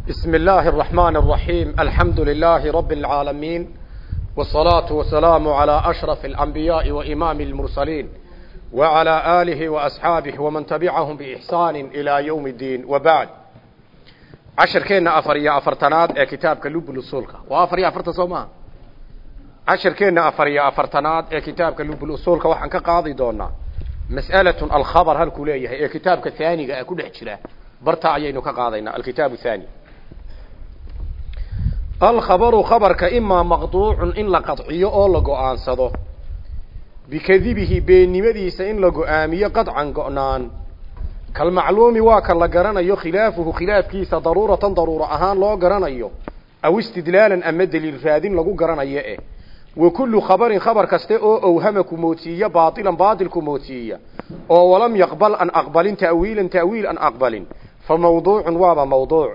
بسم الله الرحمن الرحيم الحمد لله رب العالمين والصلاة والسلام على أشرف الأنبياء وإمام المرسلين وعلى آله وأصحابه ومن تبعهم بإحسان إلى يوم الدين وبعد عشر كينا أفريا أفرتناد ee kitaabka lub usulka waa afariya afarta soo maa cashar keena afariya afartanaad ee kitaabka lub usulka waxaan ka qaadi doonaa mas'alatun alkhabar halkuu leeyahay ee kitaabka thaniga ah alkhabaru khabarka imaa maqduucun in la qadciyo oo la go'aansado bikadibihi beennimadiisa in la go'aamiyo qadcan go-naan kalmacluumi waa ka la garanayo khilaafuhu khilaafkiisa daruuratan daruuro ahaan loo garanayo aw istidlaalan ama daliil raadin lagu garanayo eh wa kullu khabarin khabar kaste oo owhama ku moodsiiya baatilan baatil ku moodsiiya oo walam yaqbal an aqbalin ta'wiilan ta'wiil an aqbalin fa mawduucun waaba mawduuc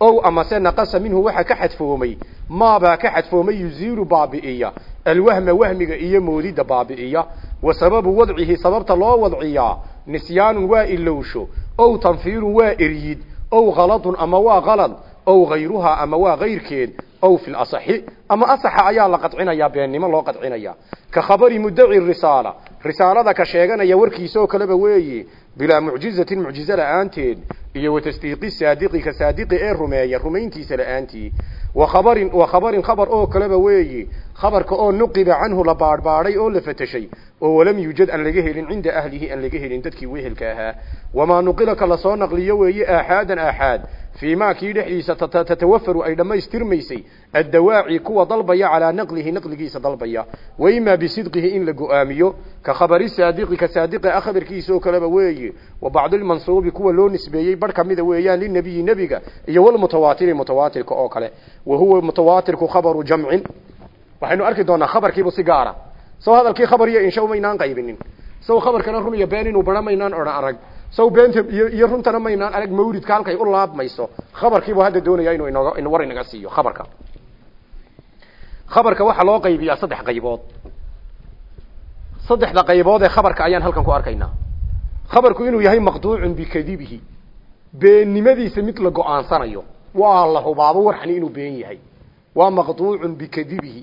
ow amase naqasa minhu waxa ka xadfoomay. Maabaa ka xadfoomay yuziilu baabi'iya. Alwahma wahmiga iyo moodida baabi'iya. Wa sababu wadcihi sababta loo wadciyaa nisyaanun waa ilowsho. Ow tanfiirun waa eryid ow khaladun ama waa kalad ow hayruhaa ama waa kayrkeed ow fi lasaxi ama asaxa ayaa la qadcinayaa beennimo loo qadcinaya. Ka khabari muddaci risaala. Risaalada ka sheeganaya warkiisaoo kaleba weeye bilaa mucjizatin mucjize la'aanteed iyo wa tasdiiqi saadiqi ee rumeeya rumayntiisa la'aantii. Wa khabarin wa khabarin khabar oo kaleba weeye khabarka oo nuqiba canhu la baadhbaadhay oo la fateshay oo walam yuujad aan laga helin cinda ahlihi aan laga helin dadkii wehelka ahaa. Wamaa nuqilaka la soo naqliyo weeye aaxaadan aaxaad fii maa kii dhexdiisa tatawafaru ay dhammaystirmaysay. Addawaaci kuwa dalbaya calaa naqlihi naqligiisa dalbaya. Wa imaa bisidqihi in la go'aamiyo. Ka khabari saadiqi ka saadiqa a khabarkiisa oo kaleba weeye. Wa bacdilmansuubi kuwa loo nisbeeyey bar kamida weeyaan linabiyi nebiga iyo walmutawaatiri mutawaatirka oo kale. Wa huwa mutawaatirku khabaru jamcin. Waxaynu arki doonaa khabarkiibu si gaara. Saw hadalkii khabar iyo insha maynaan qaybinin. Saw khabarkana run iyo been inuu saw beenta iyo runtana maynaan arag mawridka halkay u laabmayso. Khabarkiibu hadda doonaya inuu inooga in war inaga siiyo khabarka. Khabarka waxaa loo qaybiyaa saddex qaybood. Saddexda qaybood ee khabarka ayaan halkan ku arkaynaa. Khabarku inuu yahay maqduucun bikadibihi beennimadiisa mid la go'aansanayo. Waa la hubaabo warxani inuu been yahay. Waa maqduucun bikadibihi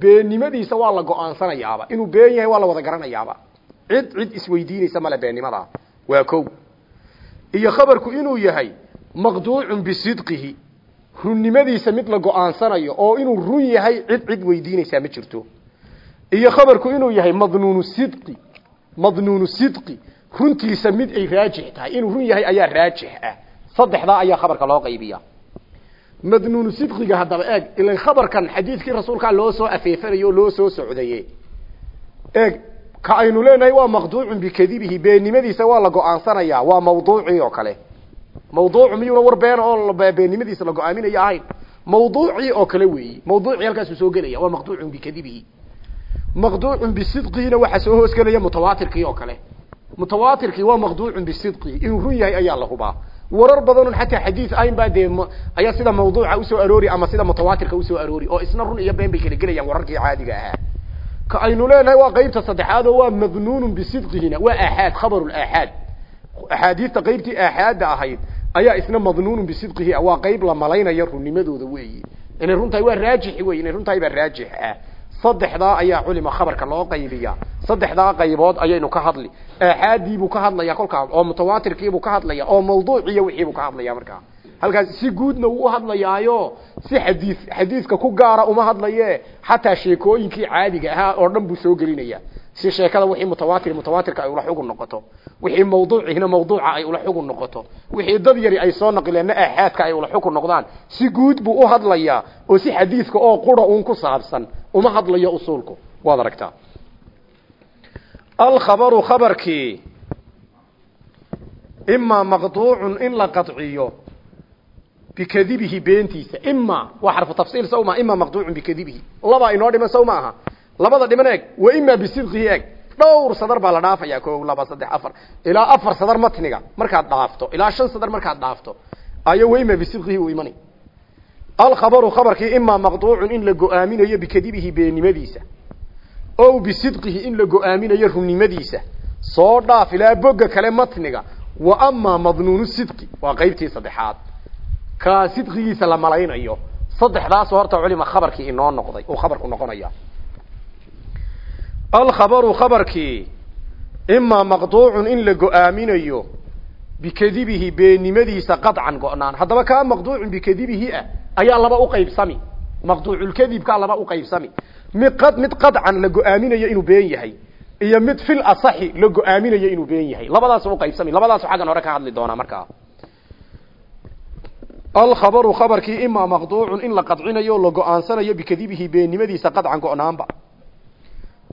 beennimadiisa waa la go'aansanayaaba inuu been yahay waa la wada garanayaaba. Cid cid isweydiinaysa male beennimadaa waa kow. Iyo khabarku inuu yahay maqduucun bisidqihi. Runnimadiisa mid la go'aansanayo oo inuu run yahay cid cid weydiinaysaa ma jirto. Iyo khabarku inuu yahay madnuunu sidqi. Madnuunu sidqi. Runtiisa mid ay raajix tahay. Inuu run yahay ayaa raajix ah. Saddexdaa ayaa khabarka loo qaybiya madnuunu sidqiga haddaba eeg. Ilan khabarkan xadiidkii rasuulkaa loo soo afeefanayo oo loo soo socdaye eeg ka aynu leenahay waa maqduucun bikadibihi beennimadiisa waa la go'aansanayaa waa mawduucii oo kale. Mawduucu miyuuna war beena oo beennimadiisa la go'aaminayo ahayn. Mawduucii oo kale weeyi. Mawduucii halkaasuu soo gelaya waa maqduucun bikadibihi. Maqduucun bisidqiina waxaa soo hoosgelaya mutawaatirkii oo kale. Mutawaatirkii waa maqduucun bisidqihi inuu run yahay ayaa la hubaa. Warar badanun xataa xadiis ayn baa dee ayaa sida mawduuca u soo aroori ama sida mutawaatirka u soo aroori oo isna run iyo been bay kala gelayaan wararkii caadiga ahaa ka aynu leenahay waa qaybta saddexaad oo waa madnuunun bisidqihina waa aaxaad khabaru aaxaad axaadiista qaybtii aaxaadda ahayd ayaa isna madnuunun bisidqihi waa qayb la malaynaya runnimadooda weeyi. Inay runtahay waa raajixi wey inay runtahay baa raajix ah. Saddexdaa ayaa culima khabarka loo qaybiya saddexdaa qaybood ayaynu ka hadli. Aaxaadiibuu ka hadlaya kolkaa oo mutawaatirkiibuu ka hadlaya oo mawduuciyo wixiibuu ka hadlaya markaa halkaas si guudna wuu uhadlayaayo si xadiis xadiiska ku gaara uma hadlaye. Xataa sheekooyinkii caadiga ahaa oo dhan buu soo gelinaya si sheekada wixii mutawaatir mutawaatirka ay ula xugun noqoto. Wixii mawduucihina mawduuca ay ula xugun noqoto. Wixii dad yari ay soo naqileenna aaxaadka ay ula xugun noqdaan. Si guud buu u hadlayaa oo si xadiiska oo qura uun ku saabsan uma hadlayo usuulku. Waad aragtaa. Alkhabaru khabarkii. Imaa maqduucun in la qadciyo bikadibihi beentiisa. Ima waa xarfu tafsiil saw ma ima maqduucun bikadibihi. Laba inoo dhiman saw ma aha. Labada dhiman eeg wa ima bisidqihi eeg. Dhowr sadar baa la dhaafaya ko laba saddex afar. Ilaa afar sadar matniga markaad dhaafto. Ilaa shan sadar markaad dhaafto. Ayo wa ima bisidqihi u imani. Alkhabaru khabarkii imaa maqduucun in la go'aaminayo bikadibihi beennimadiisa ow bisidqihi in la go'aaminayo runnimadiisa. Soo dhaaf ilaa bogga kale matniga wa amaa madnuunu sidqi waa qaybtii saddexaad ka sidqigiisa la malaynayo. Saddexdaas horta culima khabarkii inoo noqday uu khabarku noqonaya. Alkhabaru khabarkii imaa maqduucun in la go'aaminayo bikadibihi beenimadiisa qadcan go-naan. Haddaba kaa maqduucun bikadibihi ah ayaa laba uqaybsami maqduuculkadibkaa laba uqaybsami mid mid qadcan la go'aaminayo inuu been yahay iyo mid fil asaxi la go'aaminayo inuu been yahay. Labadaas uqaybsami labadaas xaggan hore ka hadli doonaa markaa alkhabaru khabarkii imaa maqduucun in la qadcinayo la go'aansanayo bikadibihi beennimadiisa qadcan go-naanba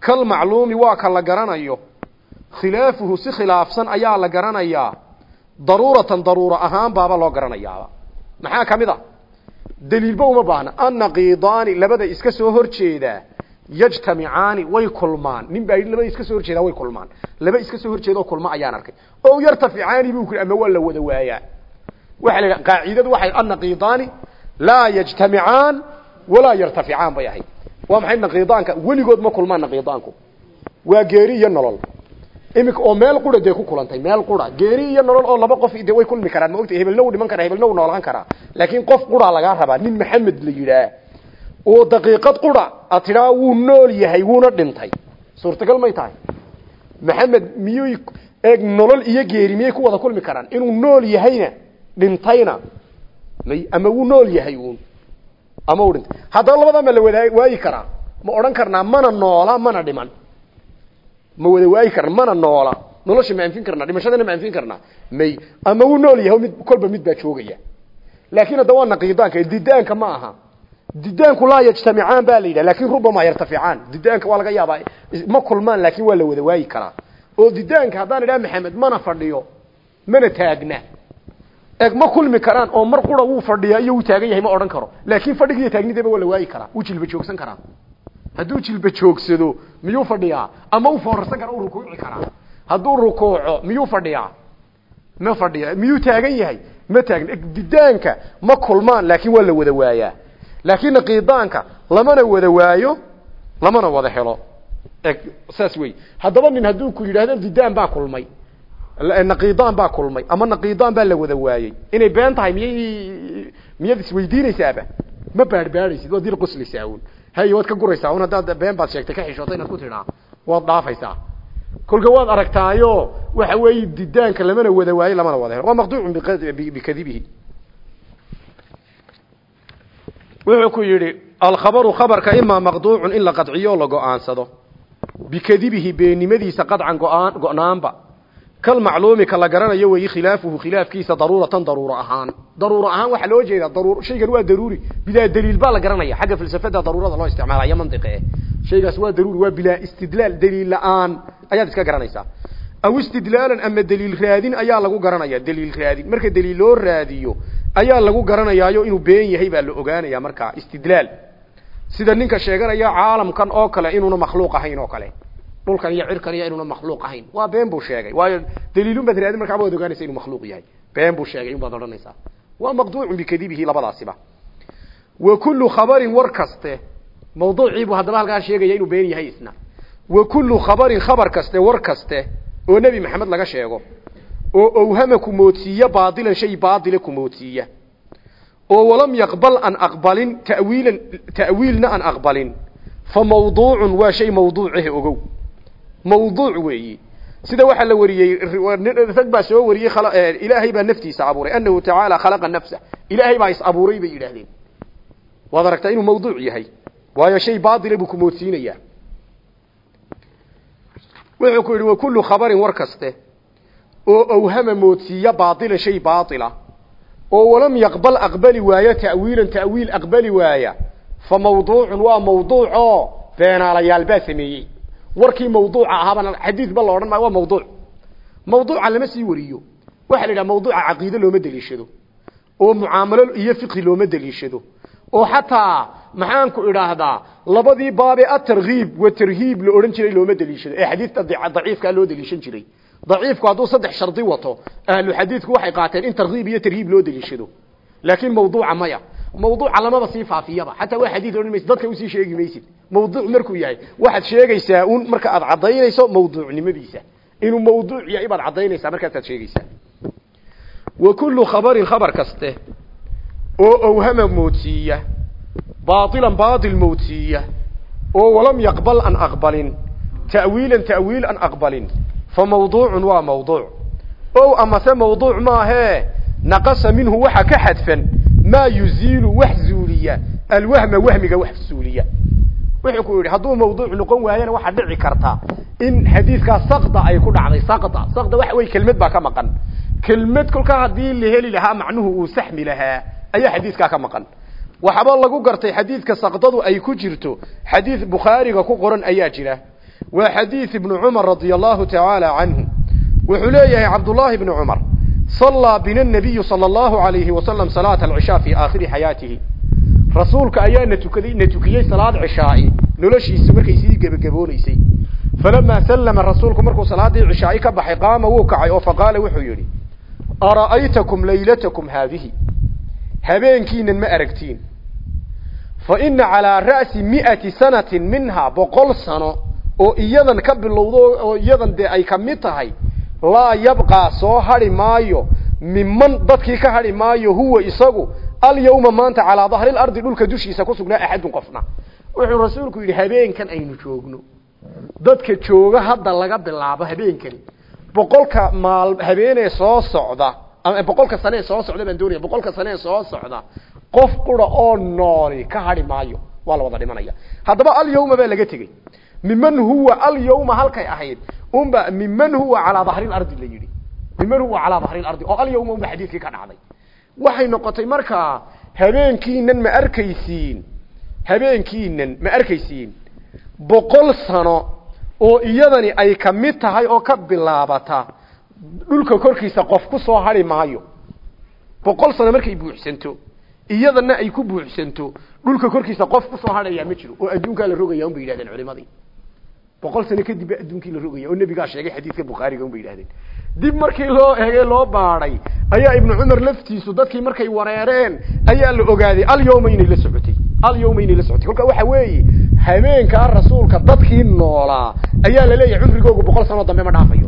kalmacluumi waa ka la garanayo khilaafuhu si khilaafsan ayaa la garanayaa daruuratan daruuro ahaan baaba loo garanayaaba maxaa ka mid a daliilba uma baahna annaqiidaani labada iska soo horjeedaa yajtamicaani way kulmaan nin baa yidhi labada iska soo horjeedaa way kulmaan laba iska soo horjeedoo kulma ayaan arkay oo yartaficaani buu ku ama waa la wada waayaa waxa la yidhaha qaacidadu waxay annaqiidaani laa yajtamicaan walaa yartaficaan bay ahayd. Waa maxay naqiidaanka weligood ma kulmaan naqiidaanku waa geeri iyo nolol. Imika oo meel qura ku kulantay meel qura. Geeri iyo nolol oo laba qof dee way kulmi karaan. Ma ogtay hebelna wuu dhiman karaa hebelna wuu noolaan karaa. Laakiin qof qura lagaa rabaa. Nin maxamed la yidhaah oo daqiiqad qura ad tidhaa wuu nool yahay wuuna dhintay. Suurtagal may tahay. Maxamed miyuy eeg nolol iyo geeri miyay ku wada kulmi karaan? Inuu nool yahayna dhintayna ama wuu nool yahay uun ama uu dhintay. Haddaba ma la wadaa waayi karaa. Ma odhan karnaa mana noola mana dhiman. Ma wada waayi karna mana noola. Nolosha ma anfin karnaa dhimashadana ma anfin karnaa. May ama wuu nool yahay mid kolba mid baa joogaya. Laakiin hadda waa naqiidaanka didaanka ma aha. Didaanku laa yajtamicaan baa la yidhaha laakiin rubama yartaficaan didaanka waa laga yaabaa ma kulmaan laakin waa la wada waayi karaa. Oo didaanka haddaan idhaha maxamed mana fadhiyo mana taagna ma kulmi karaan oo mar qura wuu fadhiyaa iyo wuu taagan yahay ma odhan karo. Laakin fadhigiiyo taagnidaba waa la waayi karaa. Wuu jilba joogsan karaa. Hadduu jilba joogsado miyuu fadhiyaa? Ama u foorarsan kara u rukuuci karaa? Hadduu rukuuco miyuu fadhiyaa? Ma fadhiya miyuu taagan yahay? Ma taagna didaanka ma kulmaan laakin waa la wada waayaa. Laakin naqiidaanka lamana wada waayo lamana wada helo. Saas wey haddaba nin hadduu ku yidhahdo didaan baa kulmay naqiidaan baa kulmay ama naqiidaan baa la wada waayey inay been tahay miyay miyaad isweydiinaysaaba ma baarbaaraysid waad dir qoslaysaa un hay waad ka guraysaa un haddaad been baad sheegtay ka xishoota inaad ku tidhaa. Waad dhaafaysaa. Kolka waad aragtaayo waxa weeye didaanka lamana wada waayo lamana wada helo. Waa maqduucun bikadibihi wuxuu ku yidhi alkhabaru khabarka imaa maqduucun in la qadciyo la go'aansado. Bikadibihi beenimadiisa qadcan go'aan go-naanba kalmacluumi ka la garanayo weeye khilaafuhu khilaafkiisa daruuratan daruuro ahaan. Daruuro ahaan waxaa loo jeedaa daruur shaygan waa daruuri. Bilaa daliil baa la garanaya. Xagga falsafada daruurada loo isticmaalayo mantiqe. Eh shaygaas waa daruuri waa bilaa istidlaal daliil la'aan. Ayaad iska garanaysaa. Aw istidlaalan ama daliil raadin ayaa lagu garanaya. Daliil raadin marka daliil loo raadiyo ayaa lagu garanayaayo inuu been yahay baa la ogaanaya markaa istidlaal. Sida ninka sheeganaya caalamkan oo kale inuuna makhluuq ahayn oo kale dhulkan iyo cirkan iyo inuuna makhluuq ahayn. Waa been buu sheegay. Waayo daliilun baad raadin markaaba waad ogaanaysa inuu makhluuq yahay. Been buu sheegay unbaad odhanaysaa. Waa maqduucun bikadibihi labadaasiba. Wa kullu khabarin war kaste mawduuciibuu haddaba halkaa sheegaya inuu been yahay isna. Wa kullu khabarin khabar kaste war kaste oo nebi maxamed laga sheego oo owhama kumoodsiiya baadilan shay baadila kumoodsiiya oo walam yaqbal an aqbalin tawiilan ta'wiilna an aqbalin. Fa mawduucun waa shay mawduucahe ogow mawduuc weeyi. Sida waxaa la wariyey rag baa soo wariyey ilaahay baa naftiisa abuuray. Anahu tacaala khalaqa nafsa. Ilaahay baa is abuuray bay yidhaahdeen. Waad aragtaa inuu mawduuc yahay. Waayo shay baadila buu kumoodsiinayaa wuxuu ku yidhi wa kullu khabarin war kaste oo awhama moodsiiya baadilan shay baatila. Oo walam yaqbal aqbali waayo ta'wiilan ta'wiil aqbali waaya. Fa mawduucun waa mawduuc oo baa sameeyey warkii mawduuca ahaabana xadiidba la odhan maayo waa mawduuc. Mawduuca lama sii wariyo. Waxaa la yidhaha mawduuca caqiide looma deliishado. Oo mucaamalo iyo fiqhi looma deliishado. Oo xataa maxaan ku idhaahdaa labadii baabe atarkiib wa tarhiib la odhan jiray looma deliishado. Ee xadiidka daciifkaa loo deliishan jiray. Daciifku hadduu saddex shardi wato ahlu xadiidku waxay qaateen in tarkiib iyo tarhiib loo deliishado. Laakiin mawduuca maya mawduuca lamaba sii faafiyaba. Xataa waa xadiid odhan maysid dadka u sii sheegi maysid. Mawduuc markuu yahay waxaad sheegaysaa un marka aad caddaynayso mawduucnimadiisa. Inuu mawduuc yahay baad caddaynaysaa markaasaad sheegaysaa. Wa kullu khabarin khabar kaste oo awhama moodsiiya baailan baail moodsiiya oo walam yaqbal an aqbalin ta'wiilan ta'wiil an aqbalin fa mawduucun waa mawduuc. Ow amase mawduuc maahee naqasa minhu waxa ka xadfan maa yuziilu wax zuuliya alwahma wahmiga wax suuliya wuxuu ku yidhi hadduu mawduuc noqon waayana waxaa dhici karta in xadiidkaa sakda ay ku dhacday sakda sakda waxa wey kelmad baa ka maqan kelmad kolkaa haddii la heli lahaa macnuhu uu saxmi lahaa ayaa xadiidkaa ka maqan waxaba lagu gartay xadiidka sakdadu ay ku jirto xadiid bukhaariga ku qoran ayaa jira waa xadiid ibnu cumar radia allahu tacaala canhu wuxuu leeyahay cabdullaahi ibnu cumar صلى بنا النبي صلى الله عليه وسلم صلاة العشاء في آخر حياته رسولك أيا نتكذي نتكيي صلاة عشاء نلشي سمركي سيدي قبقبونيسي فلما سلم الرسول مركو صلاة عشاء كبحي قام ووكعي فقال وحيري أرأيتكم ليلتكم هذه هبينكين ما أركتين فإن على رأس مئة سنة منها بقول سنة oo iyadan ka bilowdo oo iyadan de ay kamid tahay laa yabqaa soo hari maayo. Miman dadkii ka hari maayo huwa isagu. Alyawma maanta calaa dahri lardi dhulka dushiisa ku sugnaa axadun qofna. Wuxuu rasuulku yidhi habeenkan aynu joogno. Dadka jooga hadda laga bilaabo habeenkani. Boqolka maal habeenee soo socda ama boqolka sanee soo socda baan doonaya boqolka sanee soo socda qof qura oo nooli ka hari maayo waa la wada dhimanaya. Haddaba alyawma baa laga tegey miman huwa alyawma halkay ahayd unba miman huwa calaa dahri lardi la yidhi. Miman huwa calaa dahri lardi oo alyawma unba xadiidkii ka dhacday. Waxay noqotay markaa habeenkiinan ma arkaysiin habeenkiinan ma arkaysiin. Boqol sano oo iyadani ay ka mid tahay oo ka bilaabata dhulka korkiisa qof ku soo hari maayo. Boqol sano markay buuxsanto iyadana ay ku buuxsanto dhulka korkiisa qof ku soo hadhayaa ma jiro oo adduunkaa la rogaya un bay yidhahdeen culimadii boqol sano kadib ba adduunkii la rogaya oo nebigaa sheegay xadiidka bukhaariga un bay yidhahdeen dib markii loo egey loo baadhay ayaa ibnu cumar laftiisu dadkii markay wareereen ayaa la ogaaday alyawma inay la socotay alyawma inay la socotay. Kolka waxa weeye habeenkaa rasuulka dadkii noolaa ayaa la leeyahay cumrigoogu boqol sanoo dambe ma dhaafayo.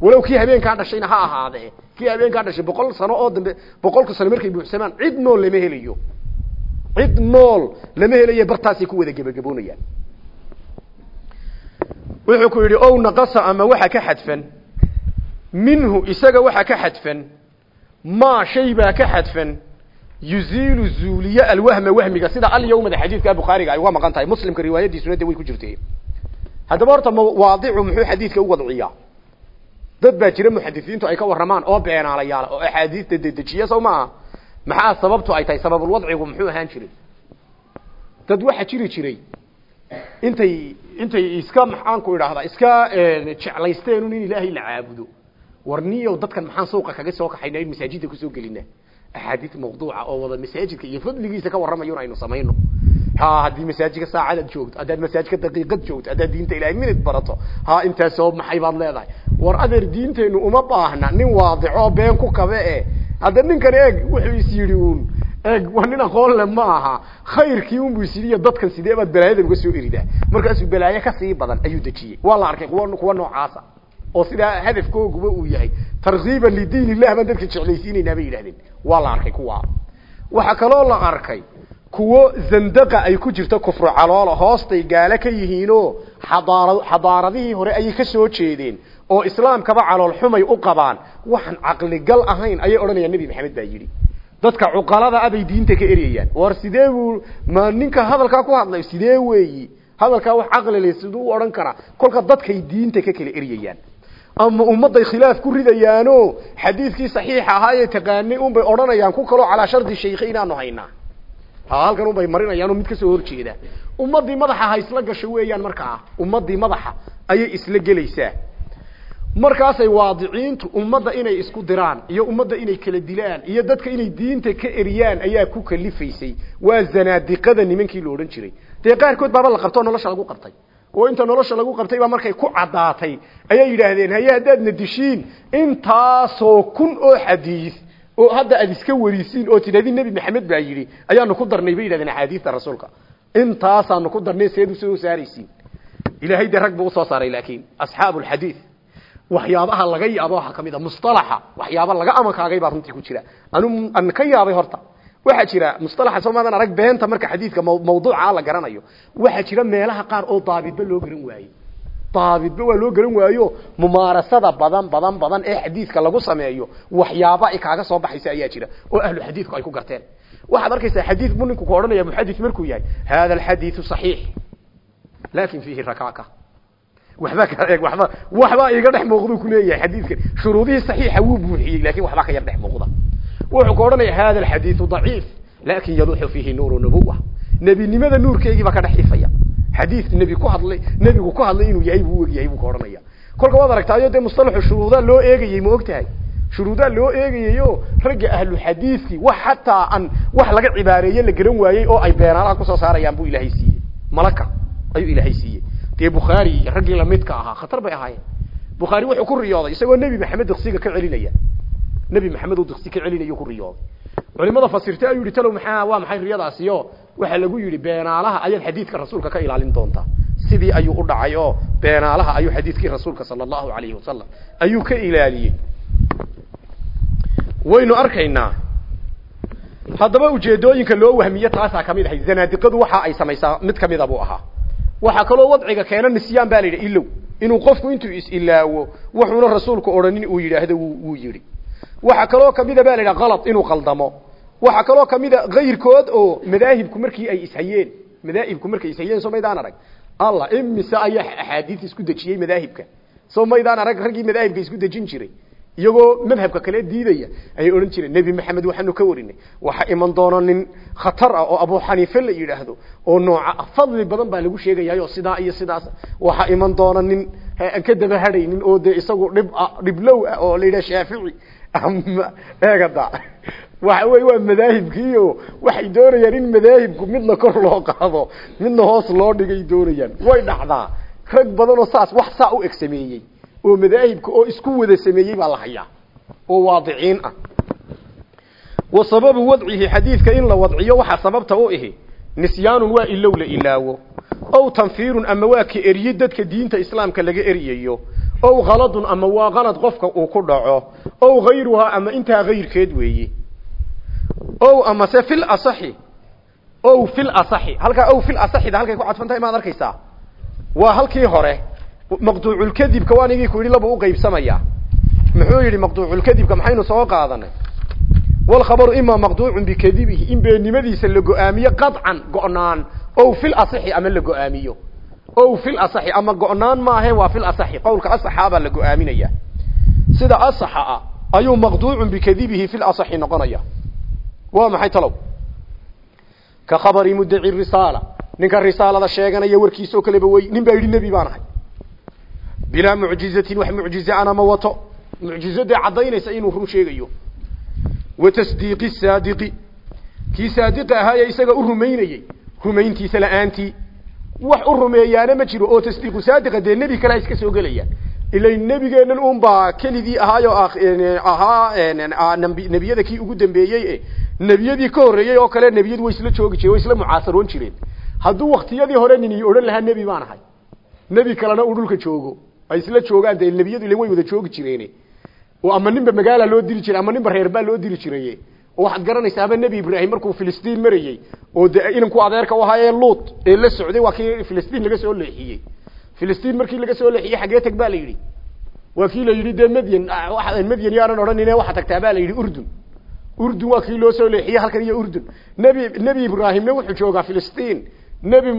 Walow kii habeenkaa dhashayna ha ahaadee kii habeenkaa dhashay boqol sano oo dambe boqolka sano markay buuxsamaan cid nool lama helayo. Cid nool lama helayo bartaasay ku wada gebagaboonayaan wuxuu ku yidhi ow naqasa ama waxa ka xadfan. Minhu isaga waxa ka xadfan. Maa shay baa ka xadfan. Yuziilu zuuliye alwahma wahmiga. Sida alyawmada xadiidka bukhaariga ay uga maqan tahay. Muslimka riwaayadiisuna de way ku jirtay. Haddaba horta mawaadicu muxuu xadiidka u wadciyaa? Dad baa jira muxadisiintu ay ka waramaan oo beenaalayaala oo axaadiista dedejiya sow maaha maxaa sababtu ay tahay sababulwadcigu muxuu ahaan jiray? Dad waxa jiri jiray intay intay iska maxaanku idhaahdaa iska jeclaysteen un in ilaahay la caabudo. War niyow dadkan maxaan suuqa kaga soo kaxayna in masaajidda ku soo gelina axaadiis mawduuca oo wada masaajidka iyo fadligiisa ka warramayo in aynu samayno. Ha haddii masaajidka saacadaad joogto haddaad masaajidka daqiiqad joogto haddaad diinta ilaahay minid barato ha intaasoo maxay baad leedahay? War adeer diinteennu uma baahna nin waadicoo been ku kabe e hadda ninkan eeg wuxuu is yidhi uun eeg waa nin aqoon le ma aha. Khayrkii unbu is yidhi iyo dadkan sidee baad balaayada uga soo eridaa? Markaasuu balaayo ka sii badan ayuu dejiyey. Waa la arkay kuwa noocaasa. Oo sidaa hadafkooguba uu yahay. Tarkiiban lidiin illah baan dadka jeclaysiinaynaa yidhahdeen waa la arkay kuwa. Waxaa kaloo la arkay kuwo zandaqa ay ku jirto kufru caloola hoostay gaalo ka yihiinoo xadaara xadaaradihii hore ayay ka soo jeedeen. Oo islaamkaba calool xumay u qabaan. Waxaan caqligal ahayn ayay odhanayaan nebi maxamed baa yidhi dadka cuqalada abay diinta ka eryayaan war sidee buu ma ninka hadalkaa ku hadlay sidee weeyi? Hadalkaa wax caqli le siduu u odhan karaa. Kolka dadkay diinta ka kala eryayaan ama ummadday khilaaf ku ridayaano xadiidkii saxiixa ahaa ee taqaanay unbay odhanayaan ku kaloo calaa shardi shaykhe inaanu haynaa. Ha halkan unbay marinayaanoo mid ka soo horjeeda ummaddii madaxa ha isla gasho weeyaan markaa. Ummaddii madaxa ayay isla gelaysaa markaasay waadiciintu ummadda inay isku diraan iyo ummadda inay kala dilaan iyo dadka inay diinta ka eriyaan ayaa ku kalifaysay. Waa zanaadiqada nimankii la odhan jiray. Dee qaarkood baaba la qabtoo nolosha lagu qabtay. Oo inta nolosha lagu qabtay baa markay ku caddaatay. Ayay yidhaahdeen haye haddaadna dishiin intaasoo kun oo xadiis oo hadda aad iska warisiin oo tidhahdi nebi maxamed baa yidhi ayaanu ku darnay bay yidhahdeen axaadiista rasuulka. Intaasaanu ku darnay seed u soo saaraysiin. Ilaahay dee rag buu u soo saaray laakiin asxaabu alxadiid waxyaabaha laga yaabo waxaa ka mid a musalaxa waxyaaba laga amankaagay baa runtii ku jira. Anu an ka yaabay horta. Waxaa jira mustalaxa soomaadan arag beenta marka xadiidka mawduuca la garanayo. Waxaa jira meelaha qaar oo daabidba loo garan waaye daabidba waa loo garan waayo mumaarasada badan badan badan ee xadiidka lagu sameeyo waxyaaba ay kaaga soo baxaysa ayaa jira oo ahlu xadiidku ay ku garteen. Waxaad arkaysaa xadiid buu ku odhanaya muxadis markuu yahay hada alxadiidu saxiix laakin fiihi rakaaka waxba ka eeg waxba waxba iga dhex muuqduu ku leeyahay xadiidkan. Shuruudihii saxiixa wuu buuxiyey laakiin waxba ka yar dhex muuqda. Wuxuu ku odhanaya hada alxadiidu daciif laakin yaluuxu fiihi nuuru nubuwa nebinimada nuurkeygii baa ka dhex ifaya xadiid ku hadlay nebigu ku hadlay inuu yahay buu og yahay buu ka odhanaya kolka waad aragtaayo dee mustalaxu shuruudaa loo eegayey ma og tahay shuruudaa loo eegayayo ragga ahlu xadiidkii wax xataa aan wax laga cibaareeye la garan waayey oo ay beenaalaha ku soo saarayaan buu ilaahay siiyey. Malaka ayuu ilaahay siiyey dee bukhaari iyo raggii lamidka ahaa khatar bay ahaayeen. Bukhaari wuxuu ku riyooday isagoo nebi maxamed diksiga ka celinaya. Nebi maxamed oo diksi ka celinayo ku riyooday. Culimada fasirtay ayuu yihi talow maxaa waa maxay riyadaasiyo waxaa lagu yidhi beenaalaha ayaad xadiidka rasuulka ka ilaalin doontaa. Sidii ayuu u dhacay oo beenaalaha ayuu xadiidkii rasuulka sala allahu alayhi wasalam ayuu ka ilaaliyey. Waynu arkaynaa haddaba ujeedooyinka loo wahmiye taasaa ka mid ahay zanaadiqadu waxa ay samaysaa mid kamida buu ahaa waxaa kaloo wadciga keena nisyaan baa la yidhi ilow inuu qofku intuu is-ilaawo wuxuuna rasuulku odhanin uu yidhaahdo wuu yidhi. Waxaa kaloo kamida ba la yidhaha qalad inuu qaldamo waxaa kaloo kamida kayrkood oo madaahibku markii ay ishayeen madaahibku markay ishayeen soo maydaan arag. Allah imise ayaa axaadiis isku dejiyey madaahibka? Soo maydaan arag raggii madaahibka isku dejin jiray iyagoo madhabka kale diidaya ayay odhan jireen nebi maxamed waxaanu ka warinay. Waxa iman doona nin khatar ah oo abu xaniife la yidhaahdo oo nooca fadli badan baa lagu sheegayayo sidaa iyo sidaas. Waxa iman doona nin aan ka daba hadhaynin oo dee isagu dhib dhiblow ah oo la yidhaha shaafici. Ama eegada waxa wey waa madaahibkiio waxay doonayaan in madaahibku midna kor loo qaado midna hoos loo dhigay doonayaan. Way dhacdaa. Rag badan oo saas wax saa u eg sameeyey oo madaahibka oo isku wada sameeyey baa la hayaa oo waadiciin ah. Wa sababu wadcihi xadiidka in la wadciyo waxaa sababta u ihi nisyaanun waa ilow la ilaawo ow tanfiirun ama waa ka erye dadka diinta islaamka laga eryayo ow khaladun ama waa qalad qofka uu ku dhaco ow hayruhaa ama intaa hayrkeed weeye ow amase fil asaxi ow fil asaxi halkaa ow fil asaxida halkay ku cadfan tahay maad arkaysaa? Waa halkii hore maqduuculkadibka waa nigii ku yidhi laba u qaybsamaya muxuu yidhi maqduuculkadibka maxaynu soo qaadanay walkhabaru imaa maqduucun bikadibihi in beennimadiisa la go'aamiyo qadcan go-naan ow fil asaxi ama la go'aamiyo ow fil asaxi ama go-naan maahe waa fil asaxi qowlka asaxaabaa la go'aaminaya sida asaxa ah ayuu maqduucun bikadibihi fil asaxi noqonaya waa maxay talow ka khabari muddaci risaala ninka risaalada sheeganaya warkiisoo kaleba wey nin baa yidhi nebi baan bilaa mucjizatin wax mucjize ana ma wato. Mucjizo dee caddaynaysa inuu run sheegayo. Wa tasdiiqi saadiqi. Kii saadiqa ahaaye isaga u rumaynayey rumayntiisa la'aantii. Wax u rumeeyaana ma jiro oo tasdiiqu saadiqa dee nebi kalea iska soo gelaya. Ilay nebigeennan un baa keligii ahaayo ahaa nebiyada kii ugu dambeeyey nebiyadii ka horreeyey oo kale nebiyadu way isla joogi jireen way isla mucaasaroon jireen. Hadduu waktiyadii hore nin odhan lahaa nebi baan ahay. Nebi kalena uu dhulka joogo ay isla joogaan dee nebiyadu ilan way wada joogi jireen. Oo ama ninba magaala loo diri jiray ama ninba reerbaa loo diri jiray. Oo waxaad garanaysaaba nebi ibraahim markuu filistiin marayey oo de adeerka u ee luut ee la socday waa kii filistiin laga soo leexiyey. Filistiin markii laga soo leexiyey xaggee tag baa la yidhi. Waa kii la yidhi dee madyan madyan yaanan odhanine waxa tagtaa baa la yidhi urdun. Urdun waa kii loo soo leexiyey halkan iyo urdun. Nebi nebi ibraahimna wuxuu joogaa filistiin nebi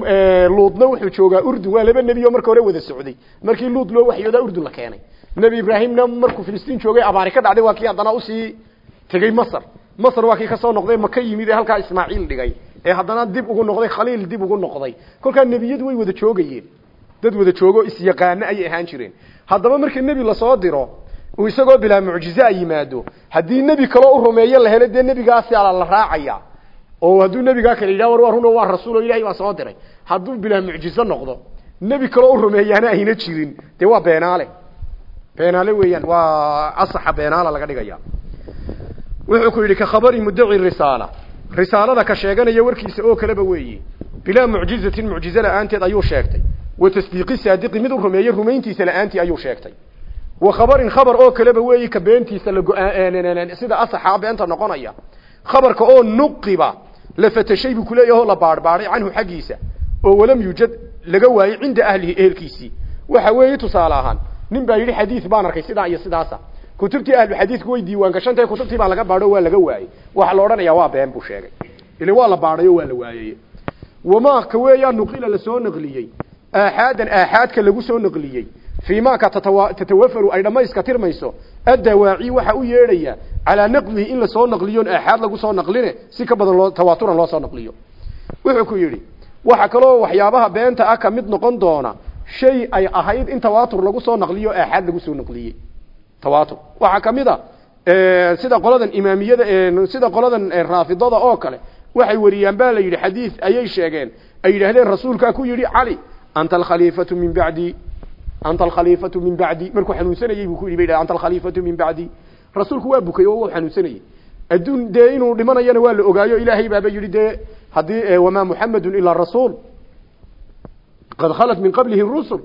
luutna wuxuu joogaa urdun waa laba nebi oo marka hore wada socday. Markii luut loo waxyoodaa urdun la keenay. Nebi ibraahimna markuu filistiin joogay abaari ka dhacday waa kii haddana u sii tegey masr masr waa kii ka soo noqday maka yimid ee halkaa ismaaciil dhigay. Ee haddana dib ugu noqday khaliil dib ugu noqday. Kolkaa nebiyadu way wada joogayeen. Dad wada joogo isyaqaano ayay ahaan jireen. Haddaba marka nebi la soo diro isagoo bilaa mucjize a yimaado. Haddii nebi kaloo u rumeeyo la helo dee nebigaasi ala la raacaya oo hadduu nebigaa kale yidhah war waa runo waa rasuulo ilahay baa soo diray. Hadduu bilaa mucjize noqdo nebi kaloo u rumeeyaana ayna jirin. Dee waa beenaale. Beenaale weeyaan waa asaxa beenaala laga dhigaya. Wuxuu ku yidhi ka khabari muddaci risaala. Risaalada ka sheeganaya warkiisa oo kaleba weeye bilaa mucjizatin mucjize la'aanteed ayuu sheegtay. Wa tasdiiqi saadiqi mid u rumeeye rumayntiisa la'aantii ayuu sheegtay. Wa khabarin khabar oo kaleba weeye ka beentiisa la sida asaxaa beenta noqonaya. Khabarka oo nuqiba la fatashay buu kuleeyaho la baarbaaray canhu xaggiisa oo walam yujad laga waayey cinda ahlihi ehelkiisii. Waxa weeye tusaale ahaan nin baa yidhi xadiid baan arkay sidaa iyo sidaasa. Kutubtii ahlu xadiidku way diiwaan gashantahay kutubtii baa laga baadho waa laga waayey waxa la odhanayaa waa been buu sheegay. Ile waa la baadhayo waa la waayey wamaa ka weeyaan nuqila la soo naqliyey. Aaxaadan aaxaadka lagu soo naqliyey fii maaka tatawafaru ay dhammayska tirmayso addawaaci waxa u yeedhaya calaa naqlihi in la soo naqliyoon aaxaad lagu soo naqline si ka badan loo tawaaturan loo soo naqliyo wuxuu ku yidhi waxa kaloo waxyaabaha beenta ah ka mid noqon doona shay ay ahayd in tawaatur lagu soo naqliyo aaxaad lagu soo naqliyey tawaatur waxaa ka mid sida qoladan imaamiyada sida qoladan raafidada oo kale waxay wariyaan baa la yidhi xadiid ayay sheegeen ay yidhaahdeen rasuulkaa ku yidhi cali anta alkhaliifatu min bacdi anta alkhaliifatu min bacdi markuu xanuunsanayey buu ku yidhi bay anta alkhaliifatu min bacdi rasuulku waa bukay oo wuu xanuunsanayey adduun inuu dhimanayana waa la ogaayo ilaahay baaba yidhi dee haddii wamaa muxamedun ilaa rasuul qad khalat min qablihi rusul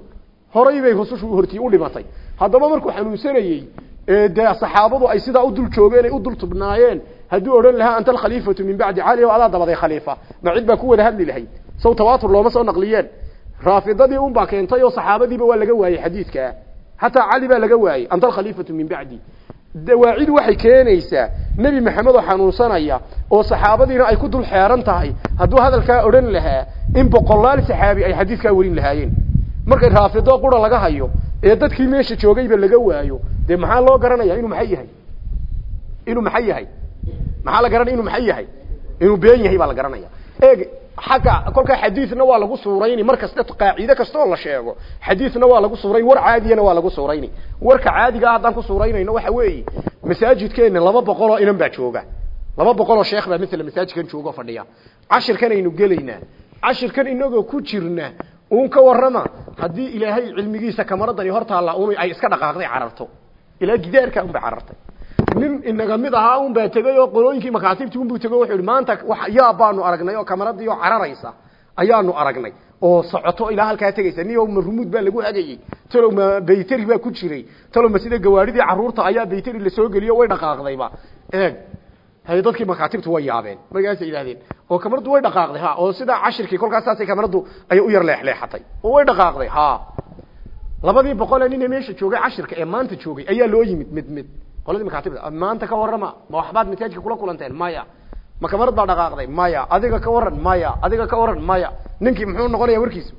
horay bay rusushu hortii u dhimatay haddaba markuu xanuunsanayey dee saxaabadu ay sidaa u dul joogeen ay u dul tubnaayeen hadduu odhan lahaa anta alkhaliifatu min bacdi cali o adaa dabaday khaliifa ma cid baa ku wada hadli lahayd saw looma soo naqliyeen raafidadii un baa keentay oo saxaabadiiba waa laga waayey xadiidkaa xataa cali baa laga waayey anta alkhaliifatu min bacdi dawaacidu waxay keenaysaa nebi maxamed oo xanuunsanaya oo saxaabadiina ay ku dul xeeran tahay. Hadduu hadalkaa odhan lahaa in boqolaal saxaabi ay xadiidkaa warin lahaayeen. Markay raafido qura laga hayo ee dadkii meesha joogayba laga waayo dee maxaa loo garanaya inuu maxay yahay? Inuu maxay yahay? Maxaa la garanaya inuu maxay yahay? Inuu been yahay baa la garanaya eeg xagga kolkaa xadiidna waa lagu suurayni mar kasta qaacide kastaoo la sheego. Xadiidna waa lagu suurayn war caadiyana waa lagu suurayni. Warka caadiga ah haddaan ku suuraynayno waxa weeye masaajidkeena laba boqoloo inan baa jooga. Laba boqoloo sheekh baa maala masaajidkan joogo fadhiya. Cashirkan aynu gelaynaa. Cashirkan inagoo ku jirna uun ka warrama haddii ilaahay cilmigiisa kamaradani hortaalla un ay iska dhaqaaqday cararto. Ilaa gidaarka un bay carartay nin inaga mid ahaa un baa tegay oo qolooyinkii makaatibtii unbuu tegay wuxuu ihi maanta yaa baanu aragnay oo kamaradii oo cararaysa ayaanu aragnay oo socoto ilaa halkaa tegaysa. Niyo ma rumuud baa lagu hagayey. Talow ma bayteri baa ku jiray. Talow ma sida gawaaridii carruurta ayaa bayteri la soo geliyo way dhaqaaqdayba eeg hay dadkii makaatibtu way yaabeen. Markaasay yidhahdeen oo kamaradu way dhaqaaqday ha oo sidaa cashirkii kolkaas saasay kamaradu ay u yar leexleexatay. Oo way dhaqaaqday ha labadii boqol ee nin ee meesha joogay cashirka ee maanta joogay ayaa loo yimid mid mid qoladii makaatibda maanta ka warrama ma waxbaad masaajidka kula kulanteen? Maya. Ma kamarad baa dhaqaaqday? Maya. Adiga ka waran maya. Adiga ka waran maya. Ninkii muxuu noqonaya warkiisu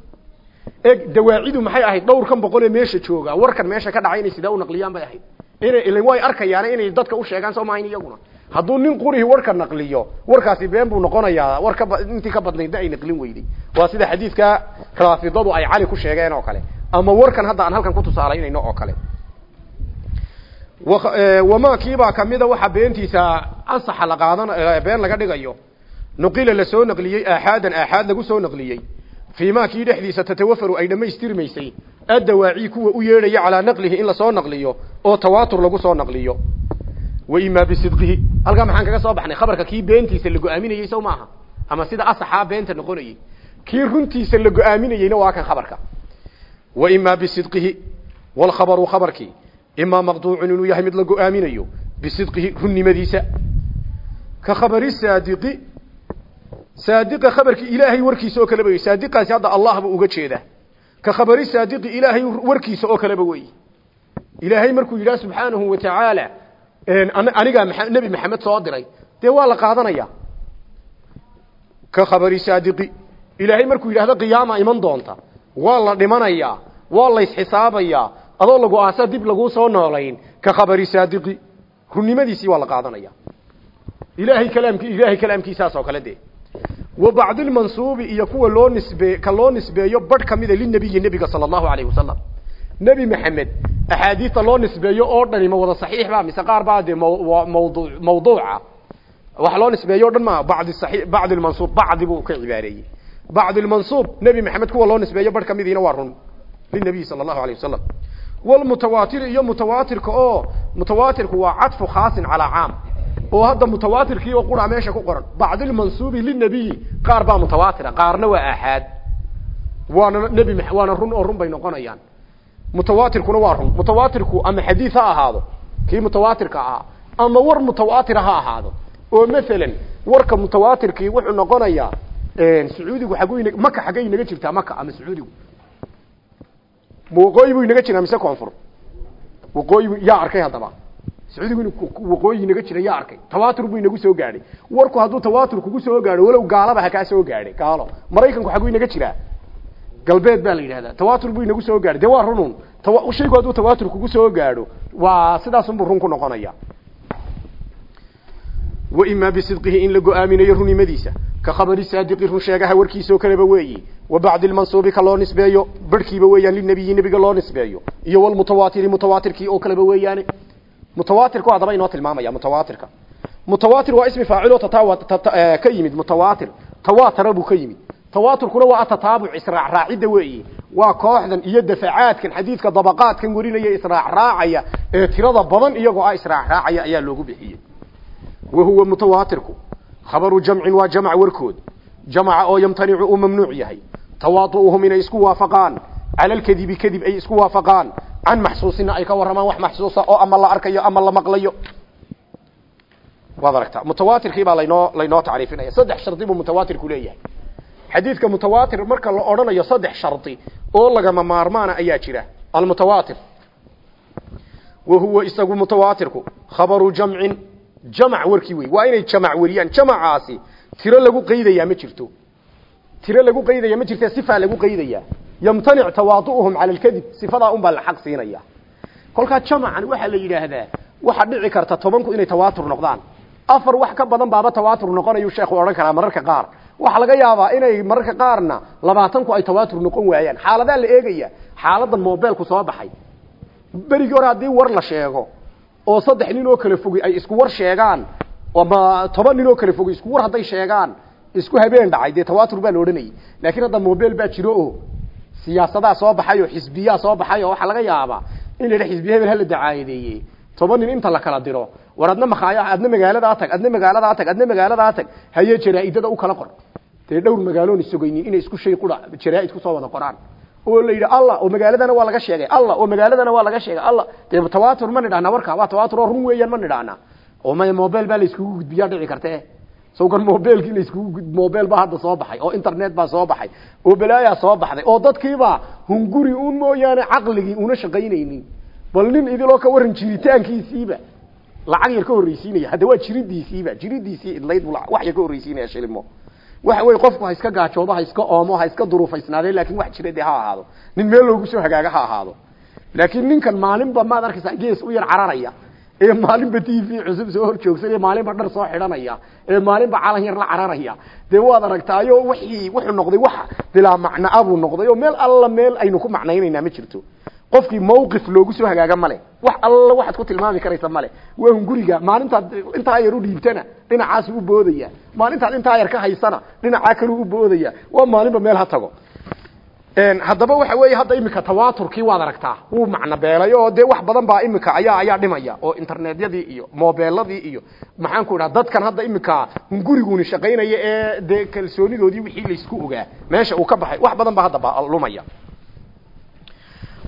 eeg dawaacidu maxay ahayd? Dhowrkan boqol ee meesha jooga. Warkan meesha ka dhacay inay sidaa u naqliyaan bay ahayd. Inay ilin way arkayaan inay dadka u sheegaan soo maahayn iyaguna. Hadduu nin qurihi warka naqliyo warkaasi been buu noqonayaa. War ka intii ka badnaydna ay naqlin weyday. Waa sida xadiidka raafidadu ay cali ku sheegeen oo kale. Ama warkan hadda aan halkan ku tusaalaynayno oo kale wamaa kiibaa kamida waxa beentiisa ansaxa la qaadan been laga dhigayo. Nuqila la soo naqliyey aaxaadan aaxaad lagu soo naqliyey. Fii maa kii dhexdiisa tatawafaru ay dhammaystirmaysay addawaaci kuwa u yeedhaya calaa naqlihi in la soo naqliyo oo tawaatur lagu soo naqliyo. Waimaa bisidqihi. Halkaa maxaan kaga soo baxnay? Khabarka kii beentiisa la go'aaminayey sow maaha? Ama sida asaxaa beenta noqonayey? Kii runtiisa la go'aaminayeyna waa kan khabarka. Waimaa bisidqihi. Walkhabaru khabarkii imaa maqduucun inuu yahay mid la go'aaminayo bisidqihi runnimadiisa ka khabari saadiqi saadiqa khabarkii ilaahay warkiisa oo kaleba wey saadiqaasi hadda allah buu uga jeedaa ka khabari saadiqi ilaahay warkiisa oo kaleba wey ilaahay markuu yidhaha subxaanahu wa tacaala anigaa nebi maxamed soo diray dee waa la qaadanaya ka khabari saadiqi ilaahay markuu yidhahdo qiyaama iman doonta waa la dhimanayaa waa laysxisaabayaa adoo lagu aasa dib laguu soo noolayn ka khabari saadiqi runnimadiisii waa la qaadanaya. Ilaahay kalaamki ilaahay kalaamkiisaas oo kale dee. Wa bacdilmansuubi iyo kuwa loo nisbe ka loo nisbeeyo badh kamida linabiyi nebiga sala allahu alayhi wasalam maxamed axaadiista loo nisbeeyo oo dhani ma wada saxiix ba mise qaar baa dee mawdu loo nisbeeyo o dhan ma bacdi sai bacdi lmansuub bacdi buu ka cibaareeyey. Bacdi lmansuub nebi maxamed kuwa loo nisbeeyo badh kamidiina waa run. Linabiyi sala allahu alayh wasalam walmutawaatir iyo mutawaatirka oo mutawaatirku waa cadfu khaasin calaa caam oo hadda mutawaatirkii oo qura meesha ku qoran. bacdilmansuubi linabiyi qaar baa mutawaatira qaarna waa aaxaad waana nebi waana run oo run bay noqonayaan mutawaatirkuna waa run mutawaatirku ama xadiid ha ahaado kii mutawaatirka ahaa ama war mutawaatira ha ahaado oo maalan warka mutawaatirkii wuxuu noqonayaa sacuudigu xagu maka xaggay inaga jirtaa maka ama sacuudigu waqooyi buu inaga jiraa mise koonfur waqooyi yaa arkay haddaba. Sacuudigu inu waqooyi inaga jira yaa arkay. Tawaatur buu inagu soo gaadhay. Warku hadduu tawaatur kugu soo gaadho walow gaalaba ha kaa soo gaadhay. Gaalo. Maraykanku xagu inaga jiraa galbeed baa la yidhahdaa. Tawaatur buu inagu soo gaadhay. Dee waa runun shaygu hadduu tawaatur kugu soo gaadho waa sidaasunbuu run ku noqonaya waimaa bisidqihi in la go'aaminayo runimadiisa. Ka khabari saadiqi run sheegaha warkiisoo kaleba weeyi. Wa bacdi lmansuubi ka loo nisbeeyo barhkiiba weeyaan linabiyi nebiga loo nisbeeyo. Iyo walmutawaatiri mutawaatirkii oo kaleba weeyaane. Mutawaatirku haddaba inoo tilmaamaya mutawaatirka. Mutawaatir waa ismi faacilo ka yimid mutawaatir. Tawaatara buu ka yimid. Tawaaturkuna waa atataabuc israac raacidda weeyi. Waa kooxdan iyo dafacaadkan xadiidka dabaqaadkan warinaya israac raacaya ee tirada badan iyagoo ah israac raacaya ayaa loogu bixiyey wa huwa mutawaatirku khabaru jamcin waa jamc warkood jamca oo yamtanicu uu mamnuuc yahay tawaadu'uhum inay isku waafaqaan cala alkadibi kadib ay isku waafaqaan can maxsuusina ay ka warramaan wax maxsuusa oo ama la arkayo ama la maqlayo waad aragtaa mutawaatirkii baa laynoo laynoo tacriifinaya saddex shardi buu mutawaatirku leeyahay xadiidka mutawaatir marka la odhanayo saddex shardi oo lagama maarmaana ayaa jira almutawaatir wa huwa isagu mutawaatirku khabaru jamcin jamac warkii wey waa inay jamac wariyaan jamacaasi tiro lagu qaydayaa ma jirto. Tiro lagu qaydaya ma jirte sifaa lagu qaydayaa. Yamtanic tawaadu'uhum cala alkadib sifadaa un baa la xaq siinaya. Kolkaa jamacan waxaa la yidhaahdaa waxaa dhici karta tobanku inay tawaatur noqdaan. Afar wax ka badan baaba tawaatur noqonayu sheekhu odhan karaa mararka qaar. Waxaa laga yaabaa inay mararka qaarna labaatanku ay tawaatur noqon waayaan. Xaaladaa la eegaya xaaladan mobeelku soo baxay. Berigii hore haddii war la sheego oo saddex nin oo kala fogey ay isku war sheegaan ama toban nin oo kala fogey isku war hadday sheegaan isku habeen dhacay. Dee tawaatur baa la odhanayay. Laakiin hadda mobel baa jiro oo siyaasadaa soo baxay oo xisbiyaa soo baxay oo waxaa laga yaabaa in la yidha xisbiya hebel hala dacaayadeeye toban nin inta la kala diro. War adna makhaaya adna magaaladaa tag adna magaaladaa tag adna magaaladaa tag haye jaraa-idada u kala qor. Dee dhowr magaaloon isogaynin inay isku shay qura jaraa-id ku soo wada qoraan oo la yidhi allah oo magaaladana waa laga sheegay allah oo magaaladana waa laga sheegay allah. Dee tawaatur ma nidhahnaa warka? Waa tawaatur oo run weeyaan ma nidhahnaa oo may mobel baa la iskugu gudbiyaa dhici karte sawkan mobelkii la iskugu mobel baa hadda soo baxay oo internet baa soo baxay oo balaayaa soo baxday oo dadkiiba hunguri un mooyaane caqligii una shaqaynaynin. Bal nin idiloo ka waran jiritaankiisiiba lacag yar ka horreysiinaya hadda waa jiridiisiiba jiridiisii idlayd wax yar ka horreysiinaya shilimo waxa wey qofku ha iska gaajoodo ha iska oomo ha iska duruufaysnaadee laakin wax jira dee ha ahaado. Nin meel loogu soo hagaaga ha ahaado. Laakiin ninkan maalinba maad arkaysaa gees u yar cararaya. Ee maalinba t v cusub soo hor joogsanaya maalinba dhar soo xidhanaya ee maalinba calan yar la cararaya. Dee waad aragtaayo wixii wuxuu noqday wax bilaa macnaa buu noqday. Oo meel alla meel aynu ku macnaynaynaa ma jirto qofkii mawqif loogu soo hagaaga male. Wax alla waxaad ku tilmaami karaysa male. Waa hunguriga maalintaad intaa yar u dhiibtana dhinacaas u boodaya. Maalintaad intaa yar ka haysana dhinacaa kale u boodaya. Waa maalinba meel ha tago. Haddaba waxa weeye hadda imika tawaaturkii waad aragtaa. Wuu macno beelay oo dee wax badan baa imika ayaa ayaa dhimaya oo internetyadii iyo mobeeladii iyo maxaan ku idhaha dadkan hadda imika hunguriguni shaqaynaya ee dee kalsoonidoodii wixii laysku ogaa. Meesha uu ka baxay wax badan baa hadda lumaya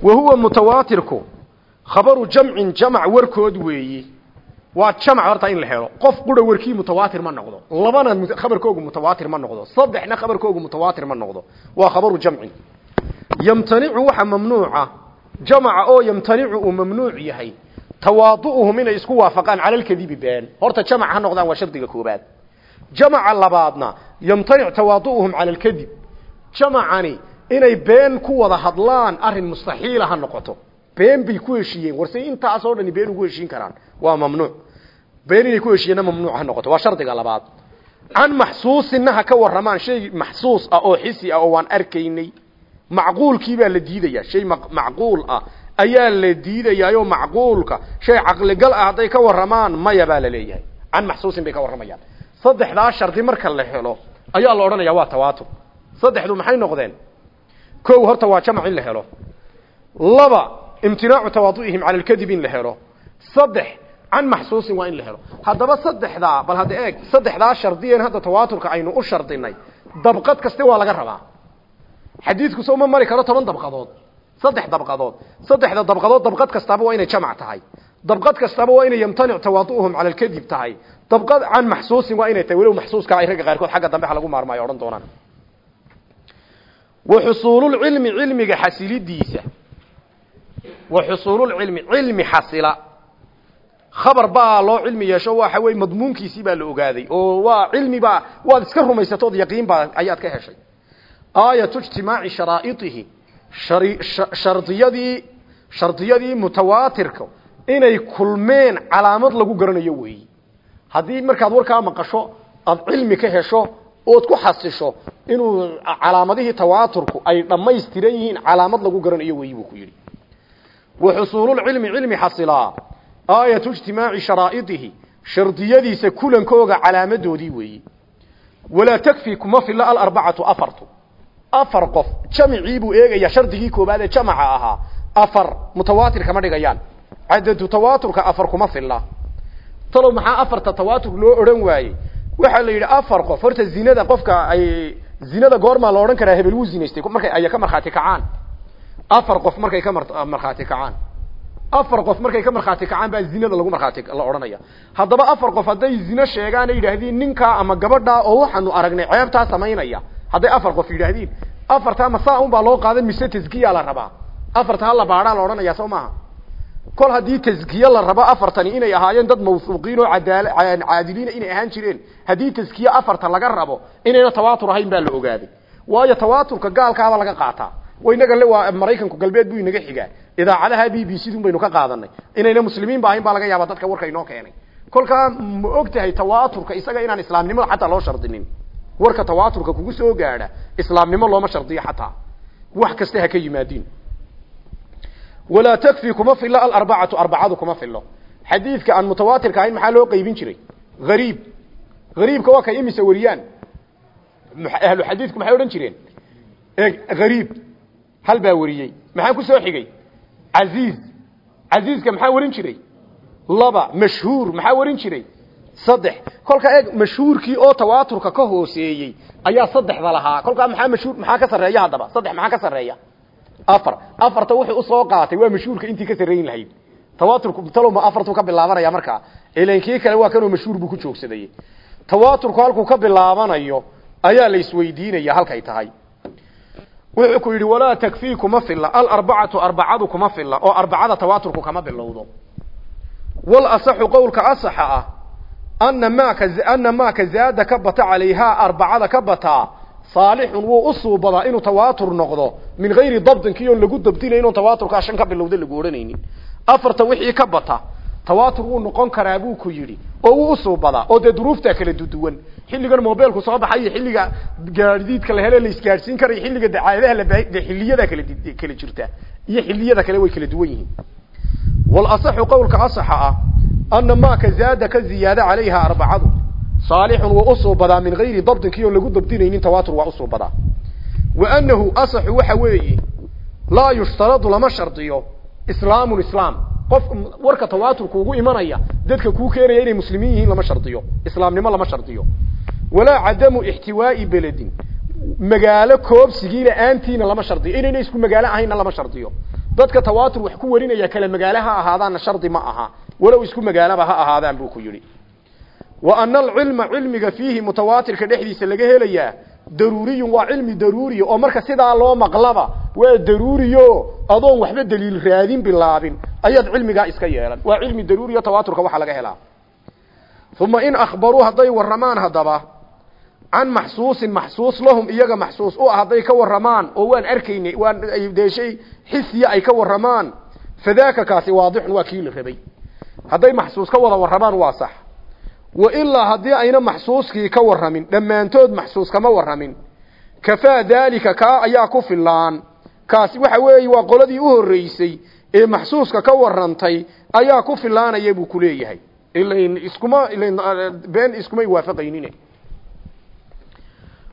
wa huwa mutawaatirku khabaru jamcin jamac warkood weeyi. Waa jamac horta in la helo. Qof qura warkii mutawaatir ma noqdo. Labana khabarkoogu mutawaatir ma noqdo. Saddexna khabarkoogu mutawaatir ma noqdo. Waa khabaru jamcin. Yamtanicu waxa mamnuuca jamaca oo yamtanicu uu mamnuuc yahay tawaadu'uhum inay isku waafaqaan cala alkadibi been. Horta jamac ha noqdaan waa shardiga koobaad. Jamaca labaadna yamtanic tawaadu'uhum cala alkadib jamacani inay been ku wada hadlaan arrin mustaxiila ha noqoto. Been bay ku heshiiyeen. Warse intaasoo dhani been ugu heshiin karaan. Waa mamnuuc. Been inay ku heshiiyeenna mamnuuc ha noqoto. Waa shardiga labaad. Can maxsuusinna ha ka warramaan. Shay maxsuus ah oo xisi ah oo waan arkaynay. Macquulkii baa la diidayaa. Shay macquul ah. Ayaa la diidayaayoo macquulka. Shay caqligal ah hadday ka warramaan maya baa la leeyahay. Can maxsuusin bay ka warramayaan. Saddexdaa shardi marka la helo ayaa la odhanayaa waa tawaatur. Saddexdu maxay noqdeen kow horta waa jamac in la helo. Laba imtinaacu tawaadu'ihim cala alkadib in la helo. Saddex can maxsuusin waa in la helo. Haddaba saddexdaa bal hadda eeg saddexdaa shardiyeen hadda tawaaturka aynu u shardinay. Dabqad kaste waa laga rabaa. Xadiidku soo ma mari karo toban dabqadood. Saddex dabqadood. Saddexda dabqadood dabqad kastaaba waa inay jamac tahay. Dabqad kastaba waa inay yamtanic tawaadu'uhum cala alkadib tahay. Dabqad can maxsuusin waa inay tahay. Walow maxsuuska ay ragga qaarkood xagga dambe ha lagu maarmaayo odhan doonaan wa xusuululcilmi cilmiga xasilidiisa. Wa xusuululcilmi cilmi xasila. Khabar baa loo cilmi yeesho waxa weye madmuunkiisii baa la ogaaday oo waa cilmi baa waad iska rumaysatood yaqiin baa ayaad ka heshay. Aayatu ijtimaaci sharaa'itihi shardiyadii shardiyadii mutawaatirka inay kulmeen calaamad lagu garanayo weeyi. Haddii markaad warkaa maqasho aad cilmi ka hesho ood ku xasisho inuu calaamadihii tawaaturku ay dhammaystiran yihiin calaamad lagu garanayo weeyi buu ku yidhi. Wa xusuululcilmi cilmi xasilaa aayatu ijtimaaci sharaa'itihi shardiyadiisa kulankooga calaamadoodii weeyi. Walaa takfi kuma filla alarbacatu afartu. Afar qof jamicii eegaya shardigii koobaad ee jamaca ahaa. Afar mutawaatir kama dhigayaan. Cadadu tawaaturka afar kuma filla. Talow maxaa afarta tawaatur loo odhan waayey waxaa la yidhi afar qof. Horta zinada qofka ay zinada goormaa la odhan karaa hebel wuu zinaystay. Markay ay ka markhaati kacaan. Afar qof markay ka markhaati kacaan. Afar qof markay ka markhaati kacaan baa zinada lagu markhaati la odhanaya. Haddaba afar qof hadday zino sheegaan ay yidhaahdeen ninkaa ama gabadhaa oo waxaanu aragnay ceebtaa samaynaya. Hadday afar qof yidhaahdeen afartaa masaa un baa loo qaadan mise taskiya la rabaa? Afarta hala baadhaa la odhanaya soo maaha kol haddii taskiye la rabo afartani inay ahaayeen dad mawsuuqiin oo caadiliina inay ahaan jireen haddii taskiye afarta laga rabo inayna tawaatur ahayn baa la ogaaday waayo tawaaturka gaalkaaba laga qaataa. Le waa maraykanku galbeed buu inaga xigaa. Idaacadaha b b c dun baynu ka qaadanay. Inayna muslimiin ba ahayn baa laga yaaba dadka warka inoo keenay. Kolkaa ma og tahay tawaaturka isaga inaan islaamnimada xataa loo shardinin. Warka tawaaturka kugu soo gaadha islaamnimo looma shardiyo xataa. Wax kasta ha ka yimaadiin walaa takfi kuma filo alarbacatu arbacadu kuma filo xadiidka aan mutawaatirka ahayn maxaa loo qeybin jiray hariib hariibka waa kay imise wariyaan ahlu xadiidku maxay odhan jireen hariib hal baa wariyey maxaa ku soo xigay casiiz casiizka maxaa warin jiray laba mashhuur maxaa warin jiray saddex kolkaa eeg mashhuurkii oo tawaaturka ka hooseeyey ayaa saddexda lahaa kolkaa maxaa mashhuur maxaa ka sarreeya haddaba saddex maxaa ka sarreeya afar. Afarta wuxuu u soo qaatay waa mashhuurka intii ka sarrayn lahayd. Tawaaturku taloma afartuu ka bilaabanaya markaa ilankii kale waa kanoo mashhuur buu ku joogsaday. Tawaaturku halkuu ka bilaabanayo ayaa la isweydiinaya halkay tahay. Wuxuu ku yidhi walaa takfii kuma filla alarbacatu arbacadu kuma filla oo arbacada tawaaturku kama bilowdo wal asaxu qowlka asaxa ah ana maaka ana maaka zaada ka bata calayhaa arbacada ka bataa saalixun wuu u suubadaa inuu tawaatur noqdo min gayri dabdinkii oon lagu dabdinay inuun tawaaturkaa shan ka bilowda lagu odhanaynin afarta wixii ka bata tawaatur wuu noqon karaa buu ku yidhi oo wuu u suubadaa oo dee duruuftaa kala duduwan xilligan mobilku soo baxay iyo xilliga gaadiidka la hele la isgaadhsiin karayo xilliga dacaayadaha labe xilliyada kala kala jirta iyo xilliyada kale way kala duwan yihiin. Walasaxu qowlka asaxa ah ana maaka zaada ka ziyaada calayha arbacadu gayri dabdinkii oon lagu dabdinaynin tawaatur waa u suubadaa wa anahu asaxu waxa weeye laa yushtaradu lama shardiyo islaamun islaam. Qof warka tawaaturku ugu imanaya dadka kuu keenaya inay muslimiin yihiin lama shardiyo islaamnimo lama shardiyo. Walaa cadamu ixtiwaa'i beledin magaalo koobsigii la'aantiina lama shardiyo inayna isku magaalo ahaynna lama shardiyo. Dadka tawaatur wax ku warinaya kale magaalo ha ahaadaanna shardi ma aha walow isku magaalaba ha ahaadaan buu ku yidhi wa ana alcilma cilmiga fiihi mutawaatirka dhexdiisa laga helayaa daruuriyun waa cilmi daruuriya oo marka sidaa loo maqlaba waa daruuriyo adoon waxba daliil raadin bilaabin. Ayaad cilmigaa iska yeelan. Waa cilmi daruuriyo tawaaturka waxaa laga helaa. Uma in akhbaruu hadday warramaan haddaba can maxsuusin maxsuus lahum iyaga maxsuus u ah hadday ka warramaan oo waan arkaynay waan dee shay xisiya ay ka warramaan fadaaka kaasi waadixun waa kii la rabay. Hadday maxsuus ka wada warramaan waa sax wa ilaa haddii ayna maxsuuskii ka warramin dhammaantood maxsuus kama warramin. Kafaa daalika kaa ayaa ku filaan kaasi waxa weeye waa qoladii u horreysay ee maxsuuska ka warrantay ayaa ku filaanaya buu ku leeyahay. Ilain iskuma ilain been iskumay waafaqaynine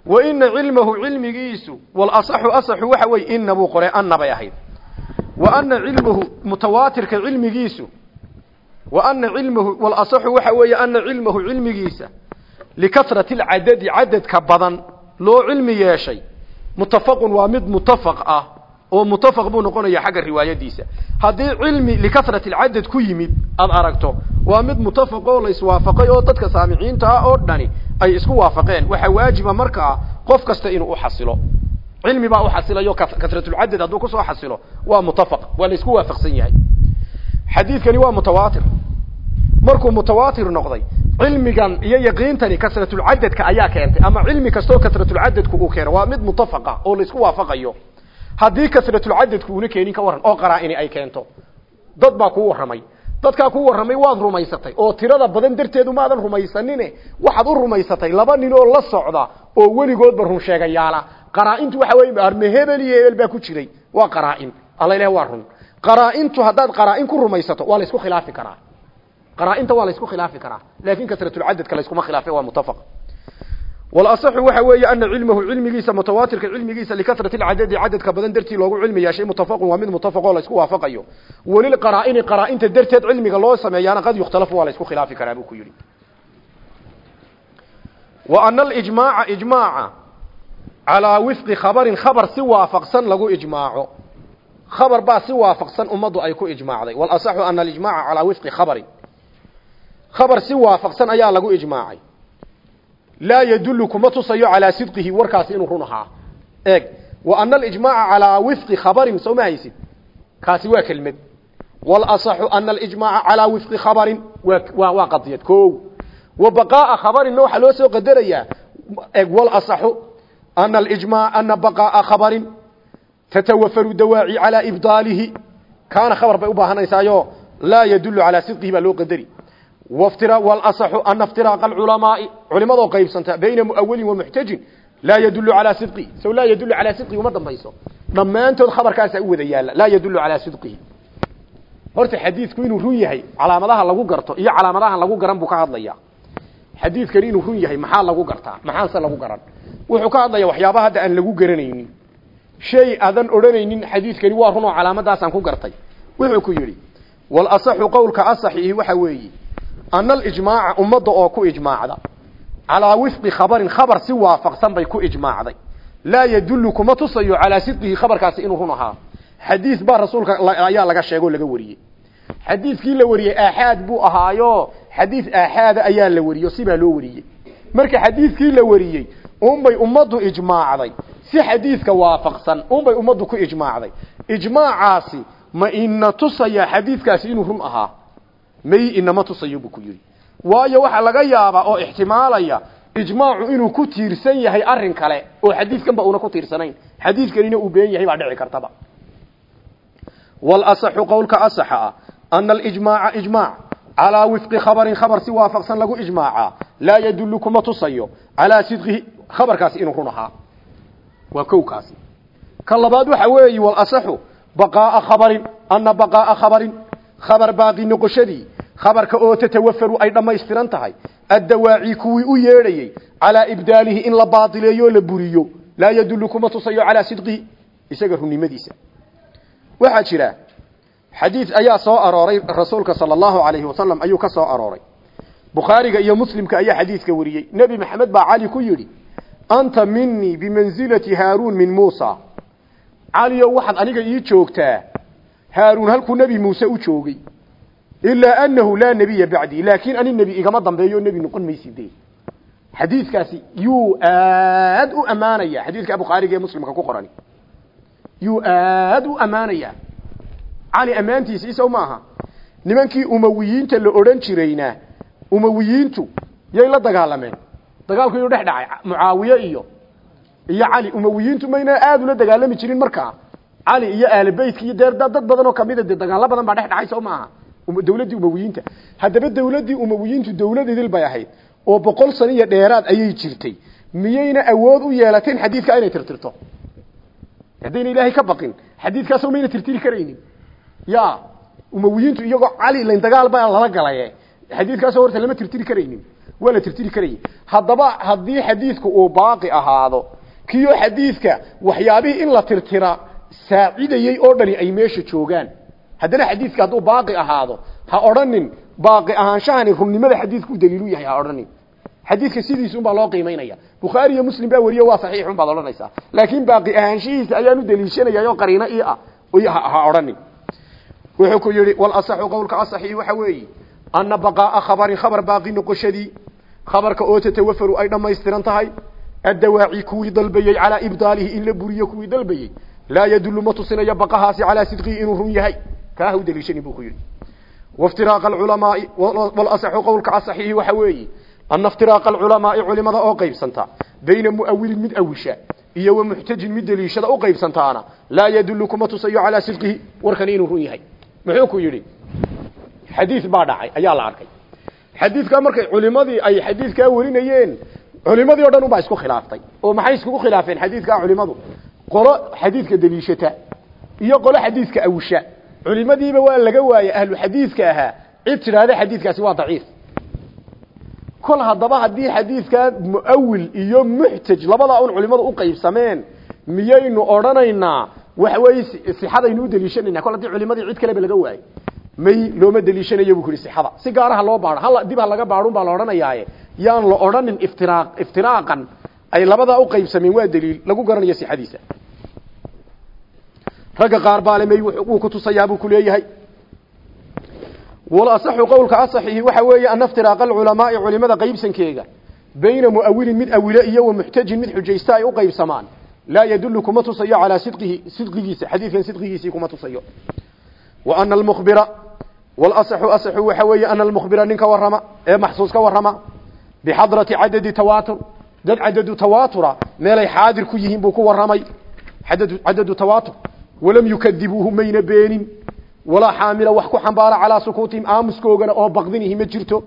wa ina cilmahu cilmigiisu walasaxu asaxu waxa weye ina buu qoray anna bay ahayd. Wa ana cilmahu mutawaatirka cilmigiisu wa ana cilmahu walasaxu waxa weeye ana cilmahu cilmigiisa likasrati alcadadi cadadka badan loo cilmi yeeshay. Mutafaqun waa mid mutafaq ah oo mutafaq buu noqonaya xagga riwaayadiisa. Haddii cilmi likasrati alcadad ku yimid aada aragto waa mid mutafaq oo la iswaafaqay oo dadka saamiciinta ah oo dhani ay isku waafaqeen. Waxaa waajiba markaa qof kasta inuu uxasilo cilmi baa uxasilayo kasratulcadad hadduu ku soo xasilo waa xadiidkani waa mutawaatir. Markuu mutawaatir noqday cilmigan iyo yaqiintani kasratulcadadka ayaa keentay ama cilmi kastoo kasratulcadadku uu keeno waa mid mutafaqa oo la isku waafaqayo. Haddii kasratulcadadku una keenin ka waran oo qaraa-ini ay keento. Dad baa kuu warramay. Dadkaa kuu warramay waad rumaysatay oo tirada badan darteedu maadan rumaysanine. Waxaad u rumaysatay laba nin oo la socda oo weligoodba run sheegayaala. Qaraa-intu waxa arme hebel iyo hebel baa ku jiray. Waa qaraa-in. Alla ilaah waa run qaraa-intu haddaad qaraa-in ku rumaysato waa la isku khilaafi karaa. Qaraa-inta waa la isku khilaafi karaa. Laakin kasratulcadadka la iskuma khilaafe waa mutafaq walasaxu waxa weeye ana cilmahu cilmigiisa mutawaatirka cilmigiisa likasrati lcadadi cadadka badan dartii loogu cilmi yeeshay mutafaqun waa mid mutafaqoo la isku waafaqayo. Welil qaraa-ini qaraa-inta darteed cilmiga loo sameeyaana qad yukhtalafu waa la isku khilaafi karaa buu ku yidhi. Wa ana alijmaaca ijmaaca calaa wifqi khabarin khabar si waafaqsan lagu ijmaaco khabar baa si waafaqsan ummaddu ay ku ijmaacday walasaxu ana alijmaaca calaa wifqi khabarin khabar si waafaqsan ayaa lagu ijmaacay laa yadullu kuma tusayo sidqihi warkaasi inuu run ahaa eeg wa ana alijmaaca calaa wifqi khabarin soo kaasi waa kelmad walasaxu ana alijmaaca calaa wifqi khabarin waa waa qadiyad ko wa baqaaa khabarinna waxaa loo soo qadarayaa eeg walasaxu ana alijmaac ana baqaaa khabarin tatawafaru dawaaci calaa ibdaalihi kaana khabar bay u baahanaysaayo laa yadullu calaa sidqihi baa loo qadari walasaxu ana iftiraaqa alculamaai culimadoo qaybsanta bayna muawalin wa muxtajin laa yadullu calaa sidqihi saw laa yadullu calaa sidqihi uma dambayso dhammaantood khabarkaasaa u wada yaalla laa yadullu calaa sidqihi horta xadiidku inuu run yahay calaamadaha lagu garto iyo calaamadahan lagu garan buu ka hadlayaa xadiidkani inuu run yahay maxaa lagu gartaa maxaase lagu garan wuxuu ka hadlayaa waxyaabaha hadda aan lagu garanaynin shay adan odhanaynin xadiidkani waa run oo calaamadaasaan ku gartay. Wuxuu ku yidhi wal asaxu qowlka asaxihi waxa weeye ana alijmaaca ummadda oo ku ijmaacda calaa wifqi khabarin khabar si waafaqsan bay ku ijmaacday. Laa yadullu kuma tusayo calaa sidqihi khabarkaasi inuu run ahaa. Xadiis baa rasuulka ayaa laga sheegoo laga wariyey. Xadiiskii la wariyey aaxaad buu ahaayo. Xadiis aaxaada ayaa la wariyo sibaa loo wariyey. Marka xadiiskii la wariyey unbay ummaddu ijmaacday si xadiiska waafaqsan unbay ummaddu ku ijmaacday. Ijmaacaasi ma ina tusaya xadiiskaasi inuu run ahaa? May inama tusayo buu ku yidhi. Waayo waxaa laga yaabaa oo ixtimaalaya ijmaacu inuu ku tiirsan yahay arrin kale oo xadiidkanba una ku tiirsanayn. Xadiidkanina uu been yahay baa dhici kartaba. Walasaxu qowlka asaxa ah ana alijmaaca ijmaac. Calaa wifqi khabarin khabar si waafaqsan lagu ijmaaca laa yadullu kuma tusayo. Calaa sidqihi khabarkaasi inuu run ahaa waa kowkaasi. Ka labaad waxa weeyi walasaxu baqaaa khabarin. Ana baqaaa khabarin khabar baaqi noqoshadii khabarka oo tatawafaru ay dhammaystiran tahay. Addawaaci kuwii u yeedhayey calaa ibdaalihi in la baadileeyo o la buriyo. Laa yadullu kuma tusayo calaa sidqihi isaga runnimadiisa. Waxaa jira xadiid ayaa soo arooray rasuulka sala allahu alayhi wasalam ayuu ka soo arooray. Bukhaariga iyo muslimka ayaa xadiidka wariyey. Nebi maxamed baa cali ku yidhi anta minii bimansilati haaruun min muusa caliyo waxaad aniga ii joogtaa haaruun halkuu nebi muuse u joogay ilaa anahu laa nebiya bacdii laakiin ani nebi igama dambeeyo nebi noqon mayside xadiidkaasi yuu aad u ammaanaya xadiidka bukhaariga ee muslimka ku qorani yuu aad u ammaanaya cali ammaantiisa isaw maaha nimankii umawiyiinta la odhan jirayna umawiyiintu yay la dagaalameen dagaalku inuu dhex dhacay mucaawiye iyo iyo cali umawiyiintu mayna aada ula dagaalami jirin markaa. Cali iyo aalibeytka iyo dee dad badan oo kamida dee dagaalo badan baa dhex dhacay soo maaha. Dawladdii umawiyiinta. Haddaba dawladdii umawiyiintu dawlad idil bay ahayd oo boqol sano iyo dheeraad ayay jirtay. Miyayna awood u yeelateen xadiidka inay tirtirto? Haddayna ilaahay ka baqin. Xadiidkaasoo mayna tirtiri karaynin. Ya umawiyiintu iyagoo cali layn dagaal baa lala galaye xadiidkaasoo horta lama tirtiri karaynin waa la tirtiri karayay haddaba haddii xadiidku uu baaqi ahaado kiyo xadiidka waxyaabihii in la tirtira saacidayey oo dhani ay meesha joogaan. Haddana xadiidka hadduu baaqi ahaado ha odhanin baaqi ahaanshahani runnimada xadiidku daliilu yahay ha odhanin. Xadiidka sidiisa un baa loo qiimaynaya bukhaari iyo muslim baa wariye waa saxiix un baad odhanaysaa laakiin baaqi ahaanshihiisa ayaan u daliishanaya oo qariino ii ah ha odhanin. Wuxuu ku yidhi walasaxu qowlka asaxii waxa weeye ana baqaaa khabarin khabar baaqi noqoshadii khabarka oo tatawafaru ay dhammaystiran tahay addawaaci kuwii dalbayey calaa ibdaalihi in la buriyo kuwii dalbayey laa yadullu ma tusinayo baqahaasi calaa sidqihi inuu run yahay. Kaa ha u daliishanin buu ku yidhi. Waftiraaqa alculamaai walasaxu qowlka asaxiihi waxa weeye ana iftiraaqa alculamaai culimada oo qaybsanta bayna mu'awilin mid awisha iyo wa muxtajin mid daliishada u qaybsantaana laa yadullu kuma tusayo calaa sidqihi warkani inuu run yahay. Muxuu ku yidhi? Xadiis baa dhacay ayaa la arkay xadiidkaa markay culimadii ay xadiidkaa warinayeen culimadii o dhan ubaa isku khilaaftay. Oo maxay iskugu khilaafeen xadiidkaa culimadu qolo xadiidka daliishata iyo qolo xadiidka awisha culimadiiba waa laga waayey ahlu xadiidka ahaa. Cid tidhaahda xadiidkaasi waa daciif. Kol haddaba haddii xadiidkaa muawil iyo muxtaj labadaa un culimadu u qaybsameen miyaynu odhanaynaa waxa weeye sixadaynu u daliishanaynaa. Kol haddii culimadii cid kaleba laga waayey may looma daliishanayo buu sixada si gaaraha loo baadho hal dib laga baadhun baa la yaan la odhanin iftiraaq iftiraaqan ay labadaa u qaybsameen waa daliil lagu garanayo sixadiisa. Ragga qaar baale may wuu ku tusayaa buu ku leeyahay. Walasaxu qowlka asaxihi waxa weeye ana iftiraaqa alculamaai culimada qaybsankeega bayna muawilin mid awile iyo wa mid xujaysta ay u qaybsamaan. Laa yadullu kuma tusayo calaa sidqihi sidqigiisa xadiidkan sidqigiisii kuma tusayo. Wa ana walasaxu asaxu waxa weeye ana almukhbira ninka warrama ee maxsuus ka warrama bixadrati cadadi tawaatur dad cadadu tawaatura meelay xaadir ku yihiin buu ku warramay cadadu cadadu tawaatur walam yukadibuuhu mayna beenin walaa xaamila wax ku xambaara calaa sukuutihim aamuskoogana oo baqdinihi ma jirto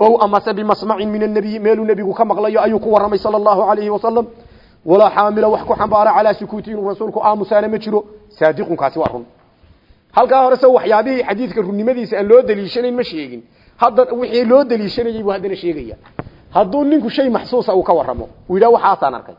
ow amase bimasmacin min annabiyi meeluu nebigu ka maqlayo ayuu ku warramay sala allahu calayhi wasalam walaa xaamila wax ku xambaara calaa sukuuti inuu rasuulku aamusaana ma jiro saadiqunkaasi waa run halkaa hore se waxyaabihii xadiidka runnimadiisa aan loo daliishanayn ma sheegin. Hadda wixii loo daliishanayay buu haddana sheegaya. Hadduu ninku shay maxsuusa uu ka warramo uu yidhaha waxaasaan arkay.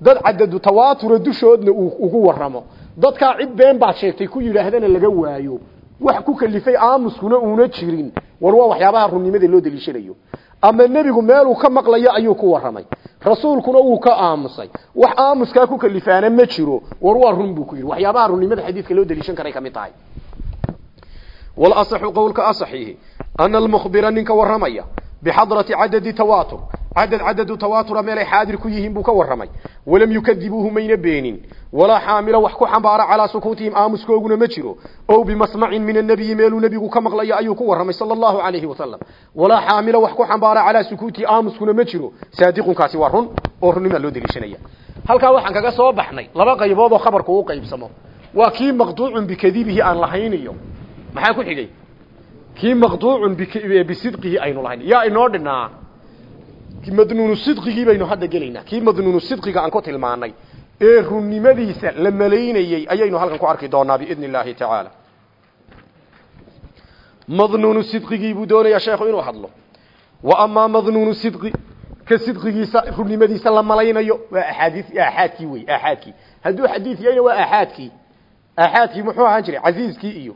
Dad cadadu tawaatura dushoodna uu ugu warramo. Dadkaa cid been baad sheegtay ku yidhaahdana laga waayo. Wax ku kalifay aamuskuna uuna jirin. War waa waxyaabaha runnimada loo daliishanayo. Ama nebigu meeluu ka maqlayo ayuu ku warramay. Rasuulkuna wuu ka aamusay. Wax aamuskaa ku kalifaana ma jiro. War waa run buu ku yidhi. Waxyaabaha runnimada xadiidka loo daliishan karay ka mid tahay warramaya bixadrati cadadi tawaatur cadad cadadu tawaatura meelay xaadir ku yihiin buu ka warramay walam yukadibuuhu mayna beenin walaa xaamila wax ku xambaara calaa sukuutihim aamuskooguna ma jiro ow bimasmacin min annabiyi meeluu nebigu ka maqlayo ayuu ku warramay sala allahu calayhi wasalam walaa xaamila wax ku xambaara calaa sukuutihi aamuskuna ma jiro saadiqunkaasi waa run oo runnimaa loo deliishanaya. Halkaa waxaan kaga soo baxnay laba qaybood oo khabarku u qaybsamo waa kii maqduucun bikadibihi aan lahayniyo maxaa ku xigay? Kii maqduucun bisidqihi aynu lahayn. Yaa inoo dhinaa madnuunu sidqigii baynu hadda gelaynaa kii madnuunu sidqiga aan ku tilmaanay ee runnimadiisa la malaynayey ayaynu halkan ku arki doonaa biidni illaahi tacaala madnuunu sidqigii buu doonayaa sheekhu inuu hadlo. Wa amaa madnuunu sidqi ka sidqigiisa runnimadiisa la malaynayo waa axaadii aaxaadkii wey aaxaadkii hadduu xadiid yahayna waa aaxaadkii aaxaadkii muxuu ahaan jiray? Casiiskii iyo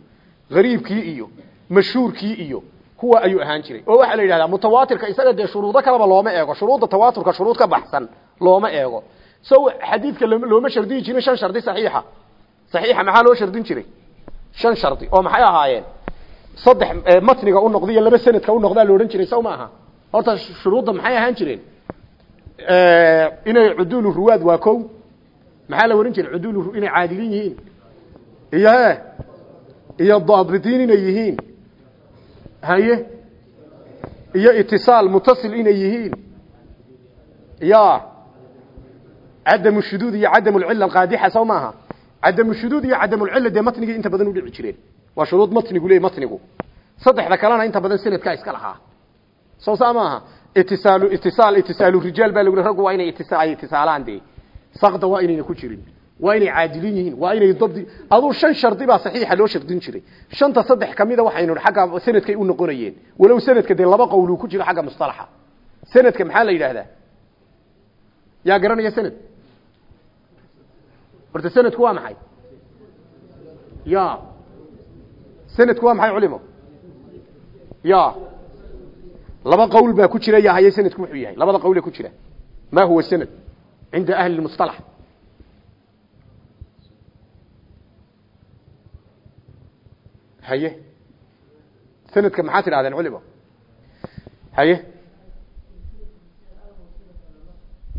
gariibkii iyo mashhuurkii iyo kuwa ayuu ahaan jiray. Oo waxaa la yidhahdaa mutawaatirka isaga dee shuruudo kaleba looma eego. Shuruudda tawaaturka shuruud ka baxsan looma eego. So xadiidka looma shardin jirin shan shardi saxiixa. Saxiixa maxaa loo shardin jiray? Shan shardi oo maxay ahaayeen? Saddex matniga u noqda laba sanadka u noqdaa la odhan jiray saw ma aha. Horta shuruudda maxay ahaan jireen? Inay cuduulu ruwaad waa kow. Maxaa la ohan jiray? Cuduulu inay caadilin yihiin. Iyo iyo daabitiin inay yihiin. Haye? Iyo itisaal mutasil inay yihiin. Ya cadamu shuduud iyo cadamu lcila qaadixa saw maaha. Cadamu shuduud iyo cadamu lcila dee matnigii inta badan udhici jireen. Waa shuruud matnigu leey matnigu. Saddexda kalena inta badan sanadkaa iska lahaa. Soo saa maaha? Itisaalu itisaal itisaalu rijaal baa lagu raggu waa inay ay itisaalaan dee. Sakda waa inayna ku jirin waa inay caadilin yihiin waa inay dabdi aduu shan shardi baa saxiixa loo shardin jiray. Shanta saddex kamida waxaynu xagga sanadkay u noqonayeen. Walow sanadka dee laba qowluu ku jiro xagga mustalaxa. Sanadka maxaa la yidhaahdaa? Yaa garanaya sanad? Horta sanadku waa maxay? Ya sanadku waa maxay culimo? Ya laba qowl baa ku jira yahaye sanadku wuxuu yahay? Labada qowle ku jira. Ma huwa sanad? Cinda ahli musطalax haye. Sanadka maxaa tidhahdeen culimo haye.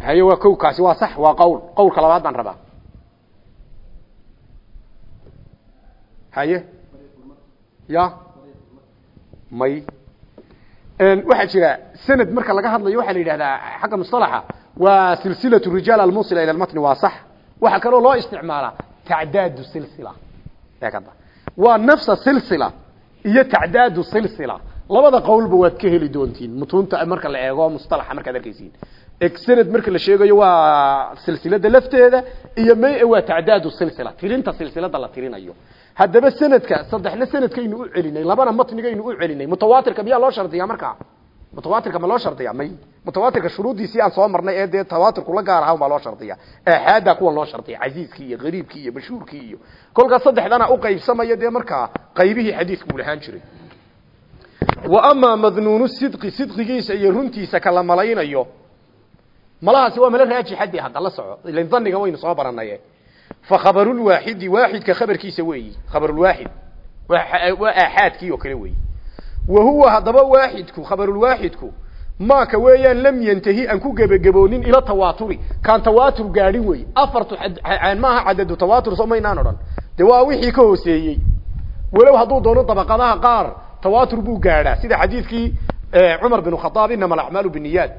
Haye waa kow kaasi waa sax waa qawl qawlka labaad baan rabaa. Haye. Ya. May. Waxaa jira sanad marka laga hadlayo waxaa la yidhahdaa xagga musطalaxa waa silsilatu rijaal almusila ila اlmatni waa sax. Waxaa kaloo loo isticmaalaa tacdaadu silsila. Eekada waa nafsa silsila. Iyo tacdaadu silsila. Labada qowlba waad ka heli doontiin. Mutuunta marka la eego musطalaxa markaad arkaysiin. Sanad marka la sheegayo waa silsilada lafteeda iyo may waa tacdaadu silsila. Tirinta silsilada la tirinayo. Haddaba sanadka saddexna sanadkaynu u celinay labana matnigaynu u celinay. Mutawaatirka miyaa loo shardiyaa markaa mutawaatirka ma loo shardiya may mutawaatirka shuruudiisii aan soo marnay ee dee tawaatirku la gaar ahaan baa loo shardiya aaxaada kuwa loo shardiya casiiskii iyo qariibkii iyo mashhuurkii iyo kolkaas saddexdana u qaybsamaya dee markaa qaybihii xadiidku uu lahaan jiray. Wa amaa madnuunu sidqi sidqigiisa iyo runtiisa kala malaynayo malahaasi waa mala raajixadii hadda la soco. Ilan dhanniga waynu soo baranaye fa khabarulwaaxidi waaxidka khabarkiisa weeyi. Khabarulwaaxid waa aaxaadkii oo kale weeyi. Wa huwa haddaba waaxidku khabarulwaaxidku maaka weeyaan lam yantahi aan ku gebagaboonin ila tawaaturi. Kaan tawaatur gaadhin wey afartu maaha cadadu tawaatur soo maynaan odhan. Wixii ka hooseeyey. Walow hadduu doono dabaqadaha qaar tawaatur buu gaadhaa. Sida xadiidkii cumar bin khadaab inama alacmaalu biniyaad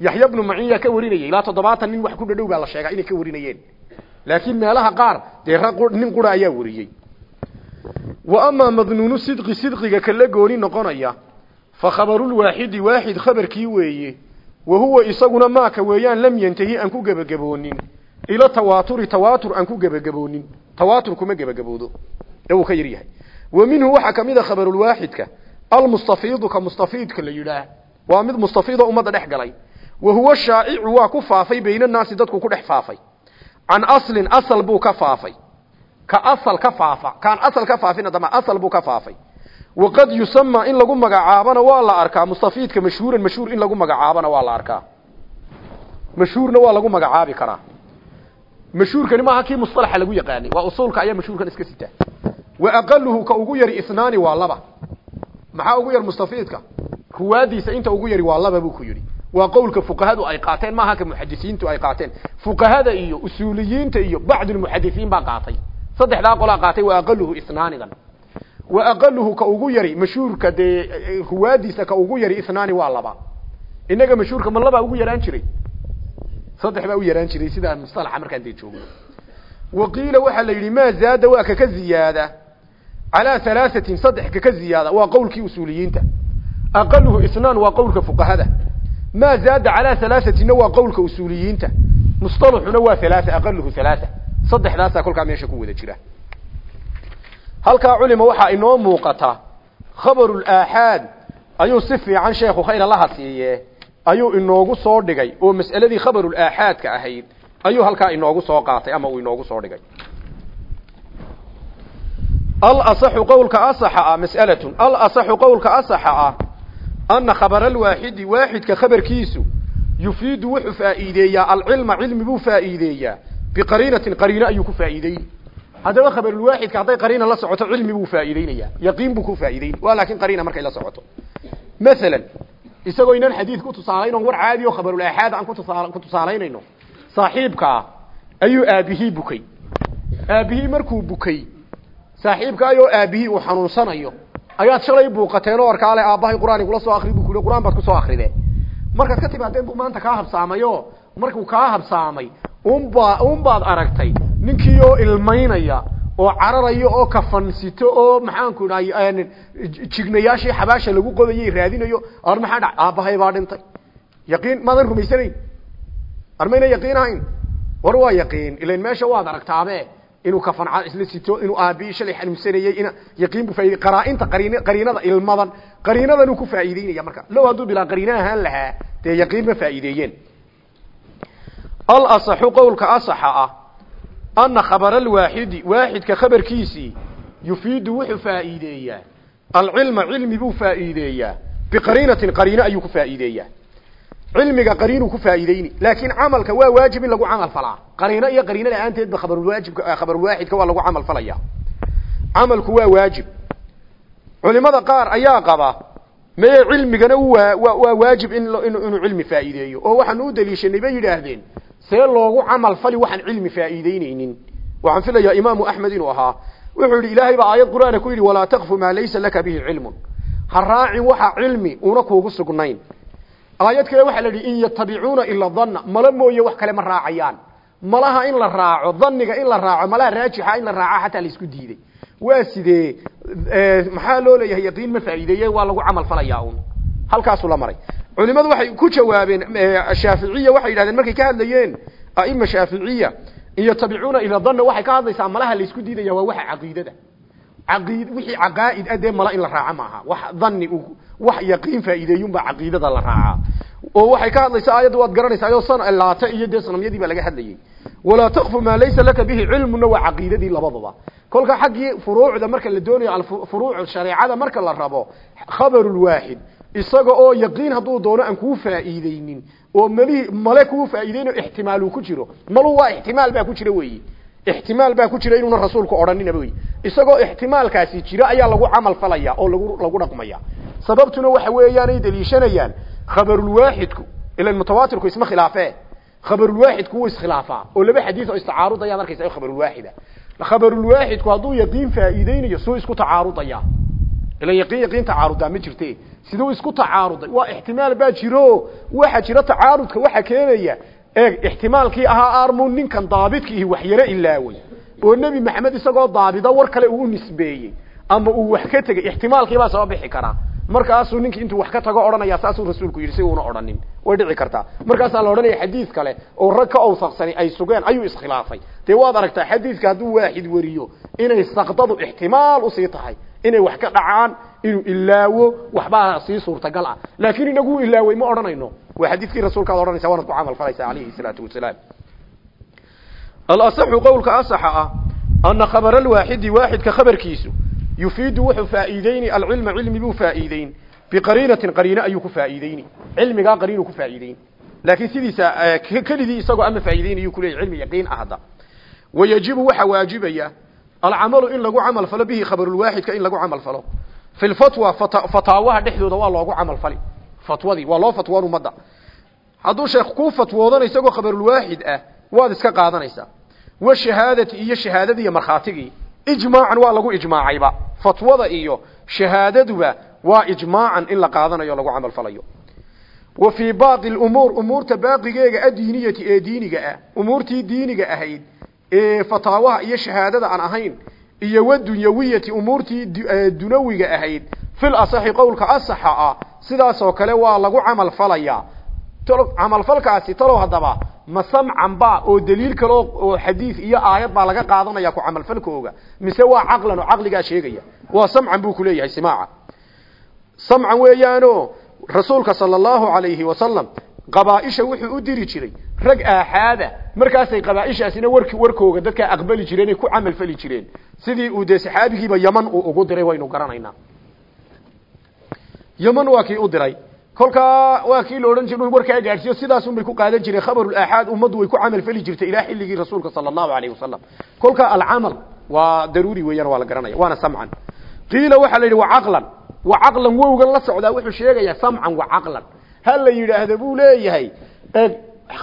yaxya bnu macin yaa ka warinayay. Ilaa toddobaatan nin wax ku dhadhow baa la sheegaa inay ka warinayeen. Laakiin meelaha qaar dee nin qura ayaa wariyey. Wa amaa madnuunu sidqi sidqiga kala gooni noqonaya fa khabarulwaaxidi waaxid khabarkii weeye wa huwa isaguna maaka weeyaan lam yantahi aan ku gebagaboonin ila tawaaturi tawaatur aan ku gebagaboonin tawaatur kuma gebagaboodo uu ka yar yahay wa minhu waxaa ka mid a khabarulwaaxidka almustafiidu ka mustafiidka la yidhaah waa mid mustafiid oo ummadda dhex galay wa huwa shaa'icu waa ku faafay bayna naasi dadku ku dhex faafay can aslin asal buu ka faafay waqad yusama in lagu magacaabana waa la arkaa mustafiidka mashhuuran mashhuur in lagu magacaabana waa la arkaa mashhuurna waa lagu magacaabi karaa mashhuurkani maaha kii musalaxa lagu yaqaanay waa usuulka ayaa mashhuurkan iska sita wa aqaluhu ka ugu yari isnaani waa laba maxaa ugu yar mustafiidka ruwaadiisa inta ugu yari waa laba buu ku yidhi waa qowlka fuqahadu ay qaateen maaha ka muxadisiintu ay qaateen fuqahada iyo usuuliyiinta iyo bacdulmuxadisiin wa aqaluhu ka ugu yari mashhuurka dee ruwaadiisa ka ugu yari isnaani waa laba. Inaga mashhuurka ma labaa ugu yaraan jiray? Saddex baa u yaraan jiray sidaa mustalaxa markaan dee joogno wa qiila waxaa la yidhi maa zaada waa kaka ziyaada. Calaa halaahatin saddex kaka ziyaada. Waa qowlkii usuuliyiinta. Aqaluhu isnaan waa qowlka fuqahada. Maa zaada calaa halaahatinna waa qowlka usuuliyiinta. Mustalaxuna waa halaaa aqaluhu halaaa saddexdaasaa kolkaa meesha ku wada jira halkaa culima waxaa inoo muuqata khabarulaaxaad ayuu si fiican sheekhu khayra laha siiye ayuu inoogu soo dhigay oo mas'aladii khabarulaaxaadka ahayd ayuu halkaa inoogu soo qaatay ama uu inoogu soo dhigay. Alasaxu qowlka asaxa ah mas'alatun alasaxu qowlka asaxa ah ana khabaralwaaxidi waaxidka khabarkiisu yufiidu wuxuu faa'iideeyaa alcilma cilmi buu faa'iideeyaa biqariinatin qariino ayuu ku faa'iideyn haddaba khabarulwaaxidka hadday qariina la socoto cilmi buu faa'iideynayaa yaqiin buu ku faa'iideyn waa laakiin qariina markay la socoto. Masalan isagoo inaan xadiid ku tusaalayno war caadi oo khabarulaaxaad aan kutusaal ku tusaalaynayno saaxiibkaa ayuu aabihii bukay. Aabihii markuu bukay saaxiibka ayoo aabihii uu xanuunsanayo. Ayaad shalay buuqateen oo arkaale aabbahay qur'aan igula soo akri buu ku qur'aan baad ku soo akrideen markaad ka timaadeen buu maanta kaa habsaamayo markuu kaa habsaamay unba unbaad aragtay ninkii oo ilmaynaya oo cararaya oo kafansito oo maxaanku dhahay jignayaashii xabaasha lagu qodayay raadinayo ar maxaa dha aabbahay baa dhintay. Yaqiin maadan rumaysanayn? Armayna yaqiin ahayn? War waa yaqiin. Ilan meesha waad aragtaabe inuu kafan isla sito inuu shalay xanuunsanayay in yaqiin buu faa'iiday. Qaraa'inta qariin qariinada ilmadan qariinadan uu ku faa'iideynaya marka. Low hadduu bilaa qariina ahaan lahaa dee yaqiin ma faa'iideeyeen. Al asaxu qowlka asaxa ah ana khabara alwaaxidi waaxidka khabarkiisii yufiidu wuxuu faa'iideeyaa alcilma cilmi buu faa'iideeyaa biqariinatin qariino ayuu ku faa'iideeyaa cilmiga qariinuu ku faa'iideyni laakiin camalka waa waajib in lagu camal falaa qariino iyo qariino la'aanteedba khabarulwaajibka khabarulwaaxidka waa lagu camal falaya camalku waa waajib culimada qaar ayaa qaba maye cilmigana waa waa waajib in inuu cilmi faa'iideeyo. Oo waxaanu u daliishanay bay yidhaahdeen see loogu camal fali waxaan cilmi faa'iideyneynin waxaan filayaa imaamu axmed inuu ahaa. Wuxuu yidhi ilaahay baa aayad qur'aana ku yidhi walaa takfu maa laysa laka bihi cilmun. Ha raacin waxa cilmi una kuugu sugnayn. Aayad kale waxaa la yidhi in yatabicuuna ila danna mala mooye wax kale ma raacayaan. Malaha in la raaco dhanniga in la raaco malaha raajixa in la raaca xataa la isku diiday. Waa sidee maxaa loo leeyahay yaqiin ma faa'iideeye waa lagu camal falayaa un halkaasuu la maray. Culimadu waxay ku jawaabeen shaaficiya waxay yidhahdeen markay ka hadlayeen a'ima shaaficiya in yatabicuuna ila danna waxay ka hadlaysaa malaha la isku diidaya waa waxa caqiidada. Caqiid wixii caqaa'id ah mala in la raaco maaha. Wax dhanni wax yaqiin faa'iideeyunbaa caqiidada la raacaa oo waxay ka hadlaysaa aayadda waad garanaysaa ayoo san laata iyo dee baa laga hadlayay. Walaa takfu maa laysa laka bihi cilmuna waa caqiidadii labadaba. Kolka xaggii furuucda marka la doonayo furuuc shareecada marka la rabo khabarulwaaxid isaga oo yaqiin hadduu doono aan kuu faa'iideynin oo malihi male kuu faa'iideyno ixtimaalu ku jiro. Malu waa ixtimaal baa ku jira weeyi. Ixtimaal baa ku jira inuuna rasuulku odhaninaba wey isagoo ixtimaalkaasi jira ayaa lagu camal falaya oo lagu lagu dhaqmaya. Sababtuna waxa weeyaanay daliishanayaan khabarulwaaxidku ila mutawaatirku isma khilaafee. Khabarulwaaxidku wuu iskhilaafaa oo laba xadiis oo istacaarud ayaad arkaysa khabarulwaaxida. Khabarulwaaxidku hadduu yaqiin faa'iideynayo suu isku tacaarudaya ila yaqiin yaqiin tacaarudaa ma jirte siduu isku tacaaruday waa ixtimaal baa jiro. Waxa jira tacaarudka waxa keenaya eeg ixtimaalkii ahaa armun ninkan daabidkiihi wax yaro ilaaway. Oo nebi maxamed isagoo daabida war kale uu nisbeeyey. Ama uu wax ka tegey ixtimaalkiibaa soo bixi karaa markaasuu ninkii intuu wax ka tago odhanaya saasuu rasuulku yidhi si uuna odhanin. Way dhici kartaa. Markaasaa la odhanaya xadiid kale oo rag ka awsaqsani ay sugeen ayuu iskhilaafay. Dee waad aragtaa xadiidka hadduu waaxid wariyo inay saqdadu ixtimaal u sii tahay inay wax ka dhacaan inuu ilaawo waxbaa sii suurtagal ah. Laakiin inagu ilaaway ma odhanayno. Waa xadiidkii rasuulkaad odhanaysa waanad ku camal falaysa alayhi salaatu wasalaam. Alasaxu qowlka asaxa ah ana khabara alwaaxidi waaxidka khabarkiisu wuxuu faa'iideyni alcilma cilmi buu faa'iideyn biqariinatin qariine ayuu ku faa'iideyni cilmigaa qariinuu ku faa'iideyn laakiin sidiisa kelidii isagoo ama faa'iideynayu kuleyahy cilmi yaqiin ah hadda wayajibu waxaa waajibaya alcamalu in lagu camal falo bihi khabarulwaaxidka in lagu camal falo fi lfatwa fataawaha dhexdooda waa loogu camal fali fatwadii waa loo fatwoon ummadda hadduu sheekh kuu fatwoodana isagoo khabarulwaaxid ah waad iska qaadanaysaa iyo shahaadadii iyo markhaatigii ijmaacan waa lagu ijmaacayba. Fatwada iyo shahaadaduba waa ijmaacan in la qaadanayo lagu camal falayo. Wa fii baaqi lumuur umuurta baaqigeega adiiniyati ee diiniga ah umuurtii diiniga ahayd ee fataawaha iyo shahaadada aan ahayn iyo wadunyawiyati umuurtii dunawiga ahayd fil asaxi qowlka asaxa ah sidaasoo kale waa lagu camal falayaa camalfalkaasi talow haddaba ma samcan ba oo daliil kale oo xadiid iyo aayad baa laga qaadanaya ku camalfalkooga mise waa caqlan oo caqligaa sheegaya. Waa samcan buu kuleeyahay simaaca. Samcan weeyaano rasuulka sala allahu alayhi wasalam qabaaisha wuxuu u diri jiray rag aaxaada. Markaasay qabaaishaasina wark warkooga dadkaa aqbali jireen ay ku camal fali jireen. Sidii uu dee saxaabigiiba yaman uu ugu diray waynu garanaynaa. Yaman waa kii u diray kolkaa waa kii la odhan jira warkaa gaadhsiiyo sidaasun bay ku qaadan jireen. Khabarul aaxaad ummaddu way ku camal fali jirtay ilaa xilligii rasuulka sala allahu alayhi wasalam kolkaa alcamal waa daruuri weeyaan waa la garanaya waana samcan. Qiila waxaa la yidhi wa caqlan. Wa caqlan wowgan la socdaa wuxuu sheegayaa samcan wa caqlan. Ha la yidhaahdo buu leeyahay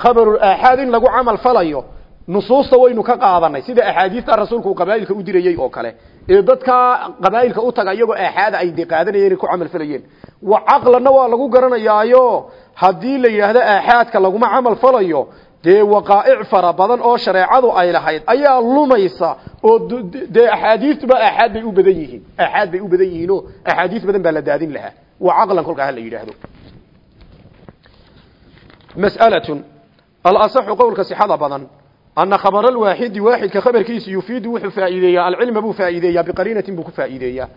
khabarul aaxaad in lagu camal falayo nusuusta waynu ka qaadanay. Sida axaadiista rasuulku uu qabaa'ilka u dirayey oo kale dadka qabaa'ilka u taga iyagoo aaxaada ay de qaadanayeen ku camal falayeen. Wa caqlanna waa lagu garanayaayo haddii la yidhaahdo aaxaadka laguma camal falayo dee waqaa'ic fara badan oo shareecadu ay lahayd ayaa lumaysa oo dee axaadiistuba aaxaad bay u badan yihiin. Aaxaad bay u badan yihiin oo axaadiis badan baa la daadin lahaa. Wa caqlan kolkaa ha la yidhaahdo. Mas'alatun. Alasaxu qowlka sixada badan ana khabara alwaaxidi waaxidka khabarkiisa yufiidu wuxuu faa'iideeyaa alcilma buu faa'iideeyaa biqariinatin buu ku faa'iideeyaa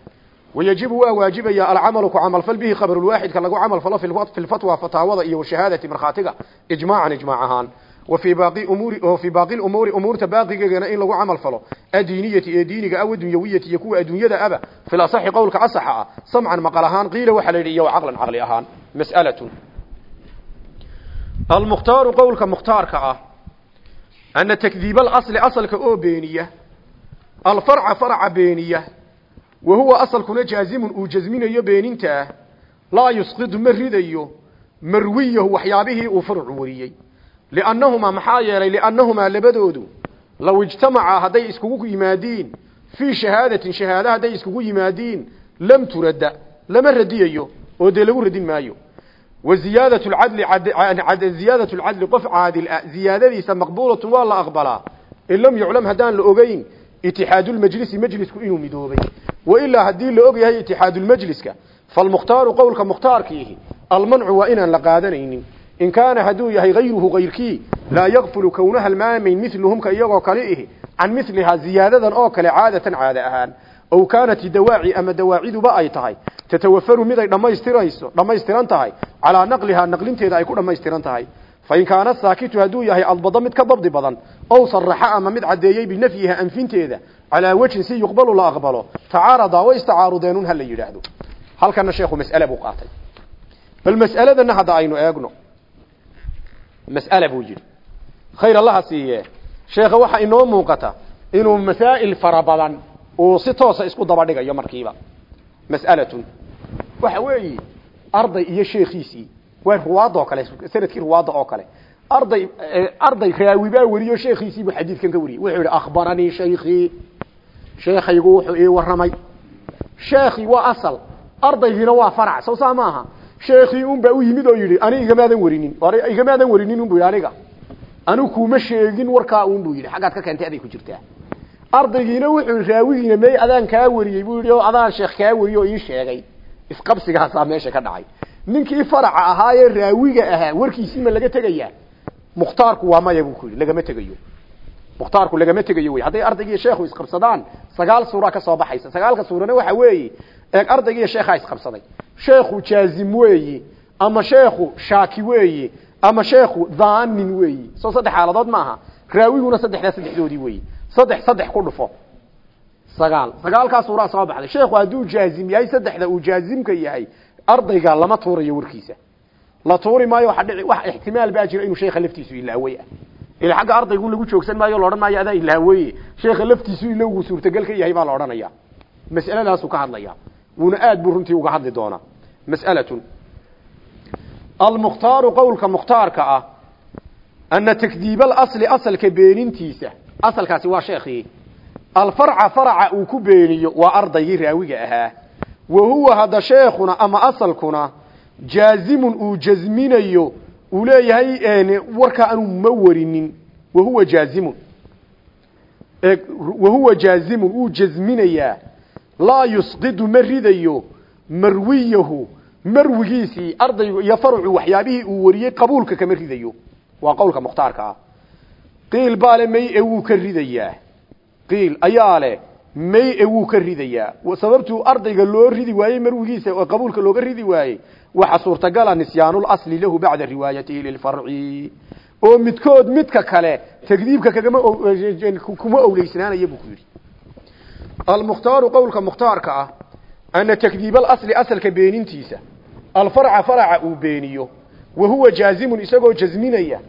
wayajibu waa waajibayaa alcamalu ku camalfal bihi khabarulwaaxidka lagu camalfalo fi lfatwa fataawada iyo washahaadati markhaatiga ijmaacan ijmaac ahaan wa fii baaqi umuuri oo fii baaqi lumuuri umuurta baaqigeegana in lagu camal falo adiiniyati ee aw adunyawiyati iyo kuwa aba fil asaxi qowlka asaxa ah samcan maqal ahaan qiila waxaa la yidhi iyo caqlan caqli ahaan mas'alatun almukhtaaru ana takdiib alasli asalka oo beeniya alfarca farca beeniya wa huwa asalkuna jaazimun uu jasminayo beenintaah laa yusqidu ma ridayo marwiyahu waxyaabihii uu farcu wariyey liannahumaa maxaa yeelay liannahumaa labadoodu low ijtamacaa hadday iskugu yimaadiin fii shahaadatin shahaada hadday iskugu yimaadiin lam turadda lama radiyayo oo dee lagu radin maayo وزيادة العدل عد... عد... زيادة العدل قف عادل زيادة ليس مقبولة ولا أقبلا إن لم يعلم هدان لأغين اتحاد المجلس مجلس إنه مدوبي وإلا هدين لأغي اتحاد المجلس فالمختار قولك مختار كيه المنع وإن لقادنين إن كان هدو يهي غيره غيركي لا يغفل كونها المامين مثلهم كيغو كلئه عن مثلها زيادة أو كل عادة عادة أهان ow kaanat dawaaci ama dawaaciduba ay tahay tatawafaru mid ay dhammaystirayso dhammaystiran tahay calaa naqlihaa naqlinteeda ay ku dhammaystiran tahay fain kaana saakitu hadduu yahay adbado mid ka dabdi badan ow saraxa ama mid caddeeyey binafyiha anfinteeda calaa wejhin si yuqbalu la aqbalo tacaaradaa way istacaarudeenun hala yidhaahdo halkana sheekhu mas'ale buu qaatay bal mas'aladanna hadda aynu eegno mas'ale buu yidhi khayr allaha siiye sheekha waxaa inoo muuqata inuu masaa'il fara uu si toosa isku daba dhigayo markiiba. Mas'alatun. Waxa weeye arday iyo sheekhiisii waa ruwaad oo kale sannadkii ruwaadda oo kale. Arday e, arday raawi baa wariyo sheekhiisii buu xadiidkan ka wariyey. Wuxuu yidhi akhbaranii shaykhii sheekhaygu wuxuu ii warramay. Sheekhii waa asal ardaygiina waa farac. Sow saa maaha sheekhii unbaa u yimid oo yidhi ani igamaadan warinin igamaadan warinin unbu yidhi aniga. Anigu kuuma sheegin warkaa unbuu yidhi. Xaggaad ka keentay aday ku jirtaa ardaygiina wuxuu raawigiina mey adaan kaa wariyey buu yidhi adaan sheekh kaa wariyey oo ii sheegay. Isqabsigaasaa meesha ka dhacay. Ninkii faraca ahaa ee raawiga ahaa warkiisii ma laga tegayaa? Mukhtaarku waa maya buu ku yidhi lagama tegayo. Mukhtaarku lagama tegayo wey. Hadday ardaygii sheekhu isqabsadaan sagaal suura ka soo baxaysa. Sagaalka suurana waxa weeye eeg ardaygiiyo sheekhaa isqabsaday sheekhu jaazim weeyi ama sheekhu shaaki weeyi ama sheekhu dhaanin weeyi. Soo saddex xaaladood maaha. Raawiguna saddexdaa saddexdoodii weeyi saddex saddex ku dhufo. Sagaal. Sagaalkaa suuraa soo baxday. Sheekhu hadduu jaazim yahay saddexda uu jaazimka yahay ardayga lama tuurayo warkiisa. La tuuri maayo waxa dhici wax ixtimaal baa jira inuu sheekha laftiisu ilaaway. Ah ila xagga ardaygu lagu joogsan maayo la maayo adaa ilaaway. Sheekha laftiisu ilowgu suurtagal ka yahay baa la odhanaya. Mas'aladaasuu ka hadlaya. Wuuna aad buu runtii uga hadli doonaa. Mas'alatun. Almukhtaaru qowlka mukhtaarka ah ana takdiib alasli asalka beenintiisa asalkaasi waa sheekhii. Alfarca faraca uu ku beeniyo waa ardaygii raawiga ahaa. Wa huwa hadda sheekhuna ama asalkuna jaazimun uu jasminayo uu leeyahay warkaa anuu ma warinin. Wahuwa jaazimun. Wahuwa jaazimun uu jasminayaa laa yusqidu ma ridayo marwiyahu marwigiisii ardaygu iyo farcu waxyaabihii uu wariyey qabuulka kama ridayo. Waa qowlka mukhtaarka ah qiil baale may e wuu ka ridayaa. Qiil ayaa leh may e wuu ka ridayaa. Sababtuu ardayga loo ridi waayey marwigiisa oo qabuulka looga ridi waayey waxa suurtagala nisyaanul-asli lahu bacda riwaayatihi lilfarci. Oo midkood midka kale tagdiibka kagama kuma owleysnaanaya buu ku yidhi. Almukhtaaru qowlka mukhtaarka ah ana takdiib alasli asalka beenintiisa alfarca faraca uu beeniyo wa huwa jaazimun isagoo jasminaya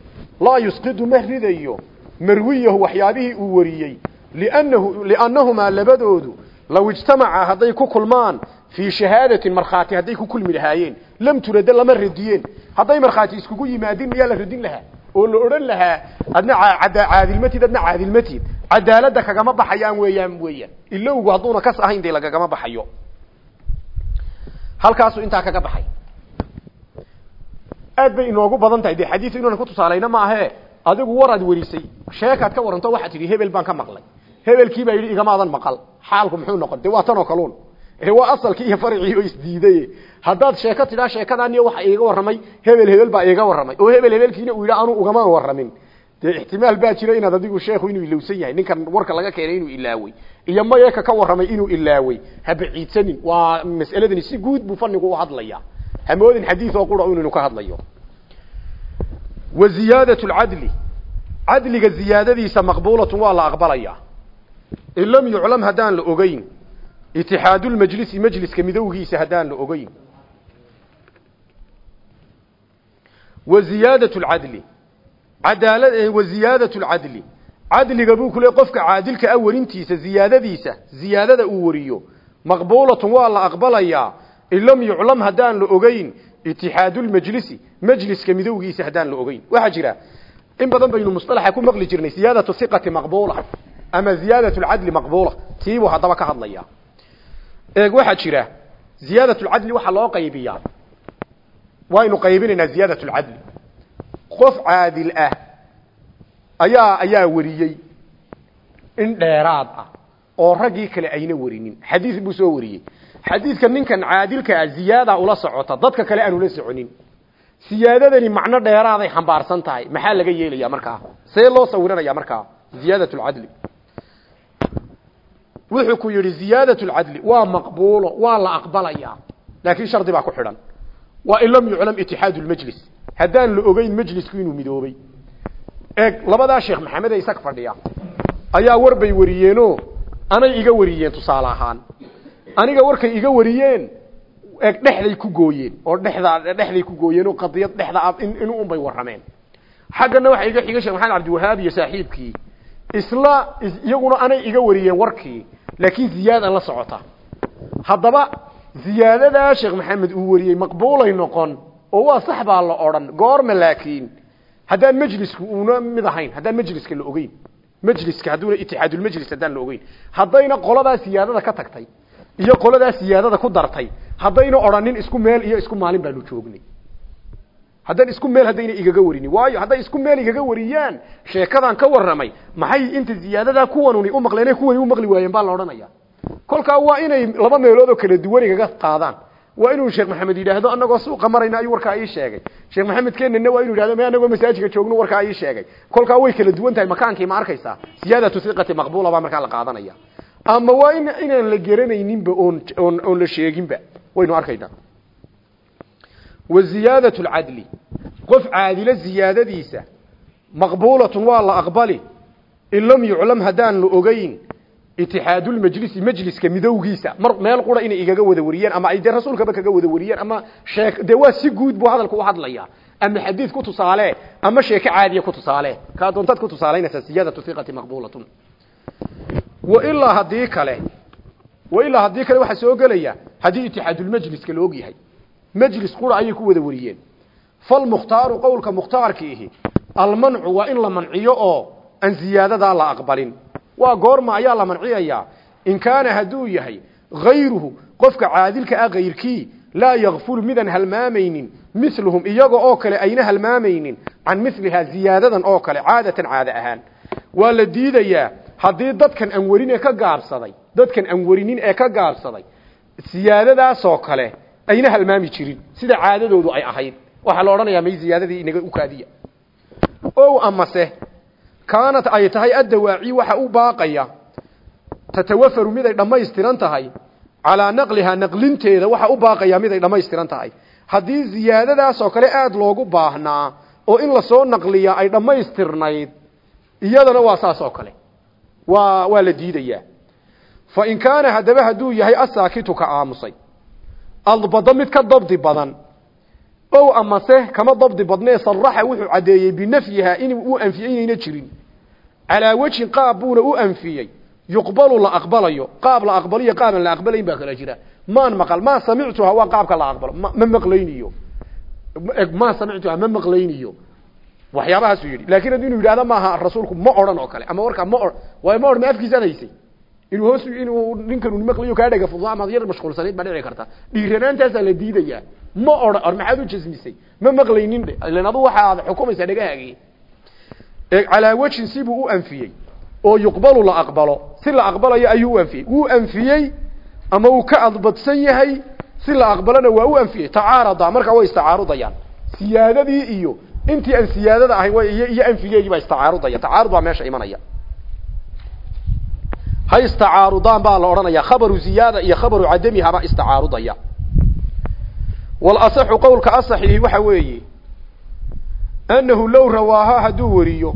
laa yusqidu ma ridayo marwiyahu waxyaabihii uu wariyey. Liannahu liannahumaa labadoodu low ijtamaca hadday ku kulmaan fii shahaadatin markhaati hadday ku kulmi lahaayeen lam turada lama radiyeen hadday markhaati iskugu yimaadin miyaa la radin lahaa? Oo la odhan lahaa adna caadilmatid adna caadilmatid cadaaladda kagama baxayaan weeyaan weeyaan. Ilowgu hadduuna kas ahayn dee lagagama baxayo. Halkaasuu intaa kaga baxay aad bay inoogu badan tahay. Dee xadiisu inuuna ku tusaalayna maahe adigu waraad werisay sheekaad ka waranto waxaad tidhi hebel baan ka maqlay. Hebelkii baa yidhi igamaadan maqal. Xaalku muxuu noqon. Dee waa tan oo kaluun waa asalkii iyo farcii oo isdiiday. Haddaad sheeko tidhaa sheekadaaniyo waxa iiga warramay. Hebel hebel baa iiga warramay. Oo hebel hebelkiina uu yidhi anuu ugama warramin. Dee ixtimaal baa jira inaad adigu sheekhu inuu ilowsan yahay. Ninkan warka laga keenay inuu ilaaway. Iyo mayeka ka warramay inuu ilaaway. Ha baciidsanin waa mas'aladani si guud buu fanigu u hadlaya hamoodin xadiis oo qura inuu ka hadlayo. Wa ziyaadatu alcadli cadliga ziyaadadiisa maqbuulatun waa la aqbalayaa in lam yuclam la ogeyn itixaadulmajlisi majliska midowgiisa haddaan la ogeyn. Wa ziyaadat lcadli cadaalad wa ziyaadat lcadli cadliga buu ku qofka caadilka ah warintiisa ziyaadadiisa uu wariyo maqbuulatun waa la aqbalayaa in lam yuclam haddaan la ogeyn itixaadulmajlisi majliska midowgiisa haddaan la ogeyn. Waxaa jira in badan baynu musطalaxa ku maqli jirnay ziyaadatu iqati maqbula ama ziyaadatu lcadli maqbula tiibuu haddaba ka hadlaya eeg waxaa jira ziyaadat lcadli waxaa loo qaybiyaa. Waynu qaybinaynaa ziyaadat lcadli qof caadil ah ayaa ayaa wariyey in dheeraad ah oo raggii kale ayna warinin. Xadiis buu soo wariyey xadiidka ninkan caadilka ah ziyaada ula socota. Dadka kale aan ula soconin. Siyaadadani macno dheeraaday xambaarsan tahay. Maxaa laga yeelaya markaa? See loo sawiranaya markaa? Ziyaadat lcadli wuxuu ku yidhi ziyaadat lcadli waa maqbuulo waa la aqbalayaa. Laakiin shardi baa ku xidhan. Waa in lam yuclam itixaad lmajlis haddaan la ogeyn majlisku inuu midoobay. Eeg labadaa sheekh maxamed ee isag fadhiya ayaa war bay wariyeeno anay iga wariyeen tusaale ahaan aniga warkay iga wariyeen. Dhexday ku gooyeen. Oo dhexda dhexday ku gooyeen oo qadiyad dhexda in un bay warrameen xaggana waxa iga xiga sheekh maxamed cabdiwahaab iyo saaxiibkii? Isla iyaguna anay iga wariyeen warkii laakiin ziyaada la socota. Haddaba ziyaadadaa sheekh maxamed uu wariyey maqbuulay noqon oo waa sax baa la odhan goorma laakiin haddaan majlisku uuna mid ahayn haddaan majliska la ogeyn majliska hadduuna itixaadulmajlis haddaan la ogeyn haddayna qoladaa siyaadada ka tagtay iyo qoladaa siyaadada ku dartay. Haddayna odhanin isku meel iyo isku maalin baanu joognay. Haddaan isku meel haddayna igaga warinin waayo hadday isku meel igaga wariyaan sheekadan ka warramay maxay inta ziyaadadaa kuwanuni u maqleen kuwani u maqli waayeen baa la odhanaya. Kolkaa waa inay laba meelood oo kala duwan igaga qaadaan. Waa inuu sheekh maxamed yidhaahdo anagoo suuqa marayna ayuu warkaa ii sheegay. Sheekh maxamed keenana waa inu yidhahdo me anagoo masaajidka joogno warkaa ii sheegay. Kolkaa way kala duwan tahay makaankii ma arkaysaa. Ziyaadatu hiqati maqbuula baa markaa la qaadanaya ama waa in inaan la geranayninba oon oon la sheeginba. Waynu arkaynaa. Wa ziyaadatu qof caadilo ziyaadadiisa maqbuulatun waa la aqbali. In lam yuclam haddaan la ogeyn itixaadulmajlisi majliska midowgiisa. Mar meel qura inay igaga wada wariyeen ama ay dee rasuulkaba kaga wada wariyeen ama shee dee waa si guud buu hadalka u hadlaya ama xadiid ku tusaale ama sheeke caadiya ku tusaale. Kaa doontaad ku tusaalaynaysaa siyaadatu hiqati maqbuulatun wailaa haddii kale wailaa haddii kale waxaa soo gelaya haddii itixaadulmajliska la og yahay majlis qura ayay ku wada wariyeen. Falmukhtaaru qowlka mukhtaarkiihi almancu waa in la manciyo oo aan ziyaadadaa la aqbalin. Waa goorma ayaa la manciyayaa in kaana hadduu yahay hayruhu qofka caadilka ah kayrkii laa yakfulu midaan halmaamaynin miluhum iyaga oo kale ayna halmaamaynin can milihaa ziyaadadan oo kale caadatan caada ahaan. Waa la diidayaa haddii dadkan aan warin ee ka gaabsaday dadkan aan warinin ee ka gaabsaday siyaadadaasoo kale ayna halmaami jirin. Sida caadadoodu ay ahayd. Waxaa la odhanayaa may ziyaadadii inaga ukaadiya o amase kaanat ay tahay addawaaci waxa u baaqaya tatawafaru miday dhammaystiran tahay calaa naqlihaa naqlinteeda waxa u baaqaya miday dhammaystiran tahay. Haddii ziyaadadaasoo kale aada loogu baahnaa oo in la soo naqliyaa ay dhammaystirnayd iyadana waa saas oo kale waa waa la diidayaa. Fa in kaana haddaba hadduu yahay asaakitu ka aamusay. Adbado mid ka dabdi badan. Ow amase kama dabdi badnee saraxa wuxuu caddeeyey binafyihaa in uu anfiyey inayna jirin. Calaa wejhin qaab buuna u anfiyey. Yuqbalu la aqbalayo. Qaab la aqbaliyo qaaban la aqbalayn baa kala jira. Maan maqal maa samictuha waa qaabka la aqbalo. Ma maqlayniyo. Maa samictuha ma maqlayniyo waxyaabahaasuu yidhi. Laakiin haddii inuu yidhahdo maaha rasuulku ma odhan oo kale. Ama warkaa ma o waayo ma odhan ma afkiisaan haysay inuu hoos inuu ninkan maqlayo kaa dhega fudaa amaad yar mashquulsanayd baa dhici karta. Dhiiranaantaasaa la diidayaa. Ma odhan or maxaad u jasmisay ma maqlaynin dhe. Ilan adu waxaad xukumaysaa dhagahaagii calaa wejhin sibuu u anfiyey. Oo yuqbalu la aqbalo. Si la aqbalayo ayuu u anfiyey. Wuu anfiyey ama uu ka adbadsan yahay si la aqbalona waa u anfiyey. Tacaarada markaa way istacaarudayaan siyaadadii iyo intii aan siyaadada ahayn iyo anfigeegii baa istacaarudaya tacaarud baa meesha imanaya. Ha istacaarudaan baa la odhanaya khabaru ziyaada iyo khabaru cadami haba istacaarudaya walasaxu qowlka asaxihi waxa weeye annahu low rawaaha hadduu wariyo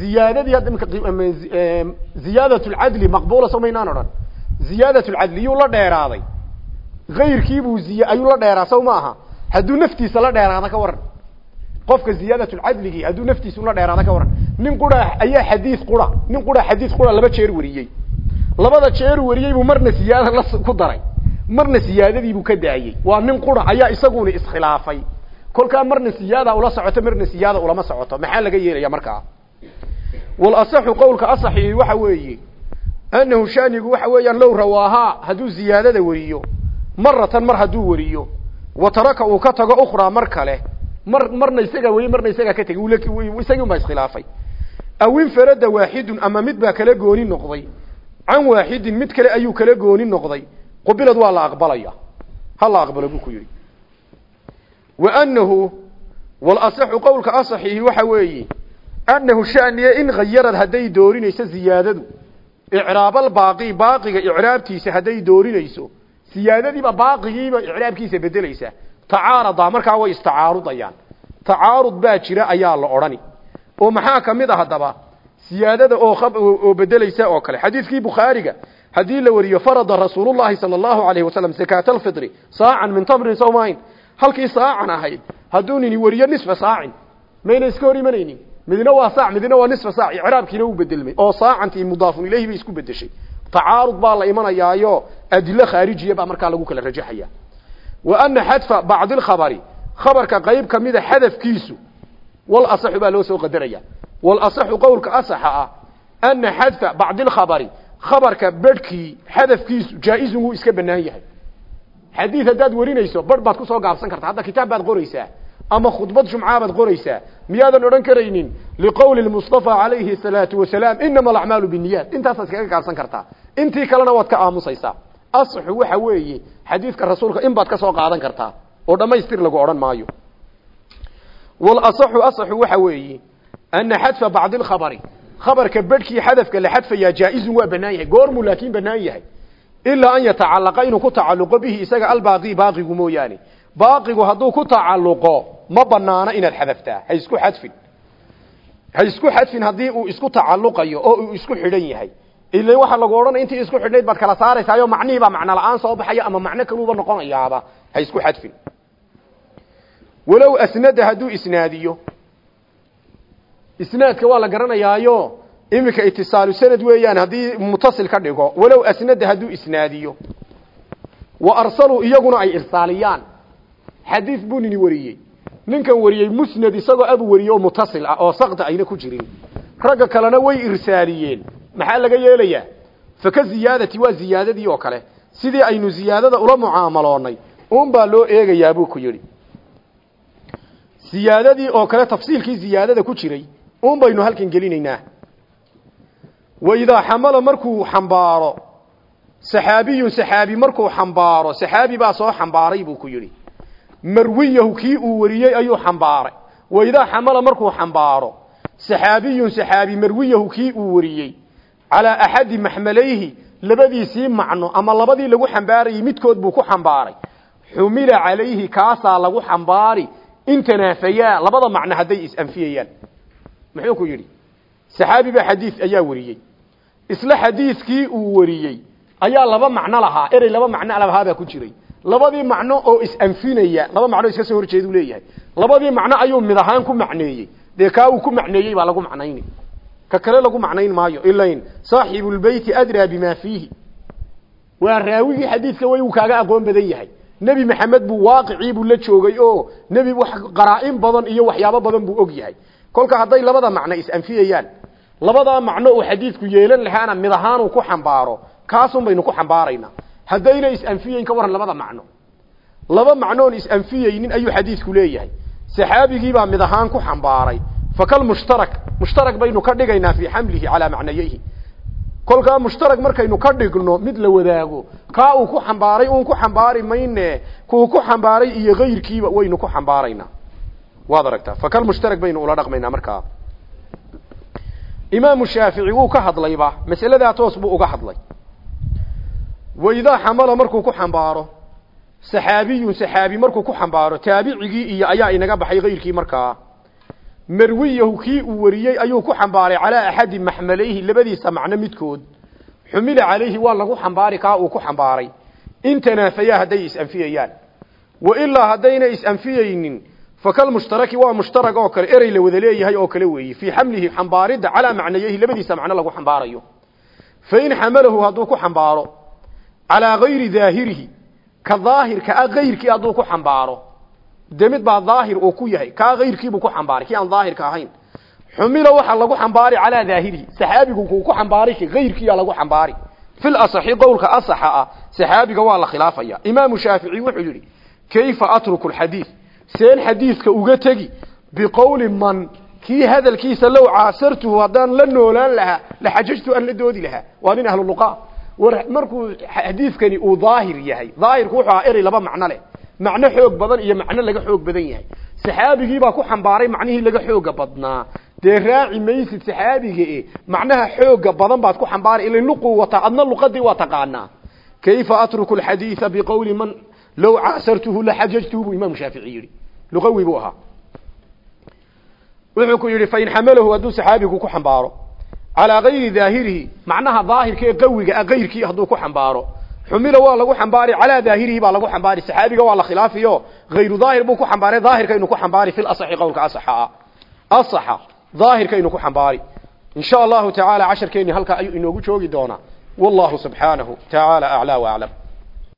ziyaadadii hadda imka ziyaadat lcadli maqbula soo maynaan odhan. Ziyaadat lcadli yuu la dheeraaday. Ayrkiibuu ziy ayuu la dheeraa saw ma aha hadduu naftiisa la dheeraada ka waran qofka ziyaadat lcadligii hadduu naftiisa ula dheeraada ka waran. Nin qura ayaa xadiid qura. Nin qura xadiid qura laba jeer wariyey. Labada jeer wariyey buu marna siyaada la ku daray. Marna siyaadadiibuu ka daayey. Waa nin qura ayaa isaguna iskhilaafay. Kolkaa marna siyaada ula socoto marna siyaada ulama socoto. Maxaa laga yeelaya markaa walasaxu qowlka asaxi waxa weeye anahu shanigu waxa weeyaan low rawaahaa hadduu ziyaadada wariyo maratan mar hadduu wariyo wa taraka uu ka tago ukhraa mar kale mar marna isagaa weriye marna isagaa ka tegay isagii un baa iskhilaafay. Aw infarada waaxidun ama mid baa kala gooni noqday. Can waaxidin mid kale ayuu kala gooni noqday. Qubilad waa la aqbalaya. Ha la aqbalo buu ku yidhi. Wa anahu walasaxu qowlka asaxihi waxa weeye annahu shaniye in khayarad hadday doorinayso ziyaadadu. Icraabalbaaqi baaqiga icraabtiisa hadday doorinayso siyaadadiiba baaqigiiba icraabkiisa bedelaysa tacaaradaa markaa way istacaarudayaan. Tacaarud baa jira ayaa la odhani. Oo maxaa ka mid a haddaba? Siyaadada oo bedelaysa oo kale. Xadiidkii bukhaariga haddii la wariyo farada rasuulullahi sala allahu alayhi wasalam zakaata alfitri saacan min tamrin sawmayn. Halkii saacan ahayd hadduu nini wariyo nisfa saacin. Mayna iska hor imanaynin. Midna waa saac midna waa nisfa saac. Icraabkiina uu bedelmay oo saacantii mudaafun ilayhi bay isku bedeshay tacaarud baa la imanayaayo. Adilo khaarijiya baa markaa lagu kala rajaxaya wa ana xadfa bacdi lkhabari khabarka qayb kamida xadafkiisu wal asaxu baa loo soo qadaraya. Wal asaxu qowlka asaxa ah ana xadfa bacdi lkhabari khabarka bedhkii xadafkiisu jaa-izun wuu iska banaan yahay. Xadiid haddaad warinayso barh baad ku soo gaabsan karta hadda kitaab baad qoraysaa ama khudbad jumcaa baad qoraysaa miyaadan odhan karaynin liqowli lmustafa calayhi salaatu wasalaam inama alacmaalu binniyaat intaasaad iskaga gaabsan kartaa. Intii kalena waad ka aamusaysaa xadiidka rasuulka in baad ka soo qaadan kartaa oo dhammaystir lagu odhan maayo. Walasaxu asaxu waxa weeye ana xadfa bacdi lkhabari khabarka bedhkii xadafka la xadfayaa jaa-izun waa banaan yahay goormuu laakiin banaan yahay. Ilaa an yatacalaqa inuu ku tacalluqo bihi isaga albaaqi baaqigu mooyaane. Baaqigu hadduu ku tacalluqo ma banaano inaad xadaftaa ha isku xadfin. Ha isku xadfin haddii uu isku tacalluqayo oo uu isku xidhan yahay ila waxaa lagu odhanaya intii isku xidhnayd baad kala saaraysaayo macnihii baa macno la'aan soo baxaya ama macno kaluuba noqonayaaba ha isku xadfin. Walow asnada hadduu isnaadiyo isnaadka waa la garanayaayo iminka itisaalu sanad weeyaan haddii mutasil ka dhigo walow asnada hadduu isnaadiyo wa arsaluu iyaguna ay irsaaliyaan. Xadiid buu nini wariyey. Ninkan wariyey musnad isagoo abu wariyey oo mutasil ah oo sakda ayna ku jirin. Ragga kalena way irsaaliyeen maxaa laga yeelayaa? Faka ziyaadati waa ziyaadadii oo kale. Sidii aynu ziyaadada ula mucaamaloonay un baa loo eegayaa buu ku yidhi. Ziyaadadii oo kale tafsiilkii ziyaadada ku jiray un baynu halkan gelinaynaa. Wa idaa xamala markuu xambaaro saxaabiyun saxaabi markuu xambaaro saxaabi baa soo xambaaray buu ku yidhi. Marwiyahu kii uu wariyey ayuu xambaaray. Wa idaa xamala markuu xambaaro saxaabiyun saxaabi marwiyahu kii uu wariyey calaa axadi maxmalayhi labadiisii macno ama labadii lagu xambaarayey midkood buu ku xambaaray. Xumila calayhi kaasaa lagu xambaari. In tanaafayaa labada macno hadday is-anfiyayaan muxuu ku yidhi? Saxaabi baa xadiid ayaa wariyey. Isla xadiidkii uu wariyey ayaa laba macno lahaa erey laba macno lahaabaa ku jiray. Labadii macno oo is-anfinaya laba macno iska soo horjeedu leeyahay. Labadii macno ayuu mid ahaan ku macneeyey. Dee uu ku macneeyey baa lagu macnayni ka kale lagu macnayn maayo ilain saaxibulbeyti adraa bimaa fiihi. Waa raawigii xadiidka way uu kaaga aqoon badan yahay. Nebi maxamed buu waaqicii buu la joogay oo nebi wax badan iyo waxyaabo badan buu og yahay. Kolka hadday labada macno is-anfiyayaan labadaa macno uu xadiidku yeelan lahaana mid ahaanuu ku xambaaro kaasun baynu ku xambaaraynaa haddayna is-anfiyeyn ka waran labada macno. Laba macnoon is-anfiyeynin ayuu xadiidku leeyahay. Saxaabigiibaa mid ahaan ku xambaaray. Fakal mushtarak baynu ka dhigaynaa fii xamlihi calaa macnayeyhi kolkaa mushtarak markaynu ka dhigno mid la wadaago kaa uu ku xambaaray uun ku xambaari mayne kuu ku xambaaray iyo kayrkiiba waynu ku xambaaraynaa waad aragtaa fakal mushtarak baynu ula dhaqmaynaa markaa. Imaamu shaafici wuu ka hadlayba masaladaa toos buu uga hadlay. Waidaa xamala markuu ku xambaaro saxaabiyun saxaabi markuu ku xambaaro taabicigii iyo ayaa inaga baxay kayrkii markaa marwiyahu kii uu wariyey ayuu ku xambaaray calaa axadi maxmalayhi labadiisa macno midkood. Xumila calayhi waa lagu xambaari kaa uu ku xambaaray. In tanaafayaa hadday is-anfiyayaan. Wa ilaa haddayna is-anfiyeynin fakalmushtaraki waa mushtarag oo kale erey la wada leeyahay oo kale weeye fii xamlihi xambaaridda calaa macnayeyhi labadiisa macno lagu xambaarayo. Fain xamalahu hadduu ku xambaaro calaa gayri daahirihi ka daahirka a gayrkii hadduu ku xambaaro dee mid baa daahir uu ku yahay. Kaa gayrkiibuu ku xambaaray aan daahirka ahayn. Xumila waxaa lagu xambaari calaa daahirihi. Saxaabigu kuu ku xambaaray gayrkiiyaa lagu xambaari. Fil asaxi qowlka asaxa ah saxaabiga waa la khilaafaya. Imaamu shaafici wuxuu yidhi kayfa atruku alxadiid seen xadiidka uga tegi biqowli man kii hadalkiisa low caasartuhu haddaan la noolaan lahaa la xajajtu aan la doodi lahaa. Waa nin ahluluqa war markuu xadiidkani uu daahir yahay. Daahirku wuxuu ahaa laba macno leh macno xoog badan iyo macno laga xoog badan yahay. Saxaabigiibaa ku xambaaray macnihii laga xooga badnaa. Dee raaci maysid saxaabiga e macnaha xooga badan baad ku xambaaray ila luquu adna luqadii waa taqaanaa. Kayfa atruku alxadiida biqowli man low caasartuhu laxajajtuhu buu imaamu shaafici yidhi. Luqawi buu ahaa. Wuxuu ku yidhi fain xamalahu hadduu saxaabigu ku xambaaro calaa gayri daahirihi macnaha daahirka ee qawiga ah gayrkii hadduu ku xambaaro xumila waa lagu xambaari calaa daahirihi baa lagu xambaari saxaabiga waa la khilaafiyo hayru daahir buu ku xambaaray daahirka inuu ku xambaari fil asaxi qowlka asaxa. Asaxa daahirka inuu ku xambaari. In allahu tacaala casharkeeni halkaa ayuu inoogu joogi doonaa. Wallahu subxaanahu tacaala aclaa waaclam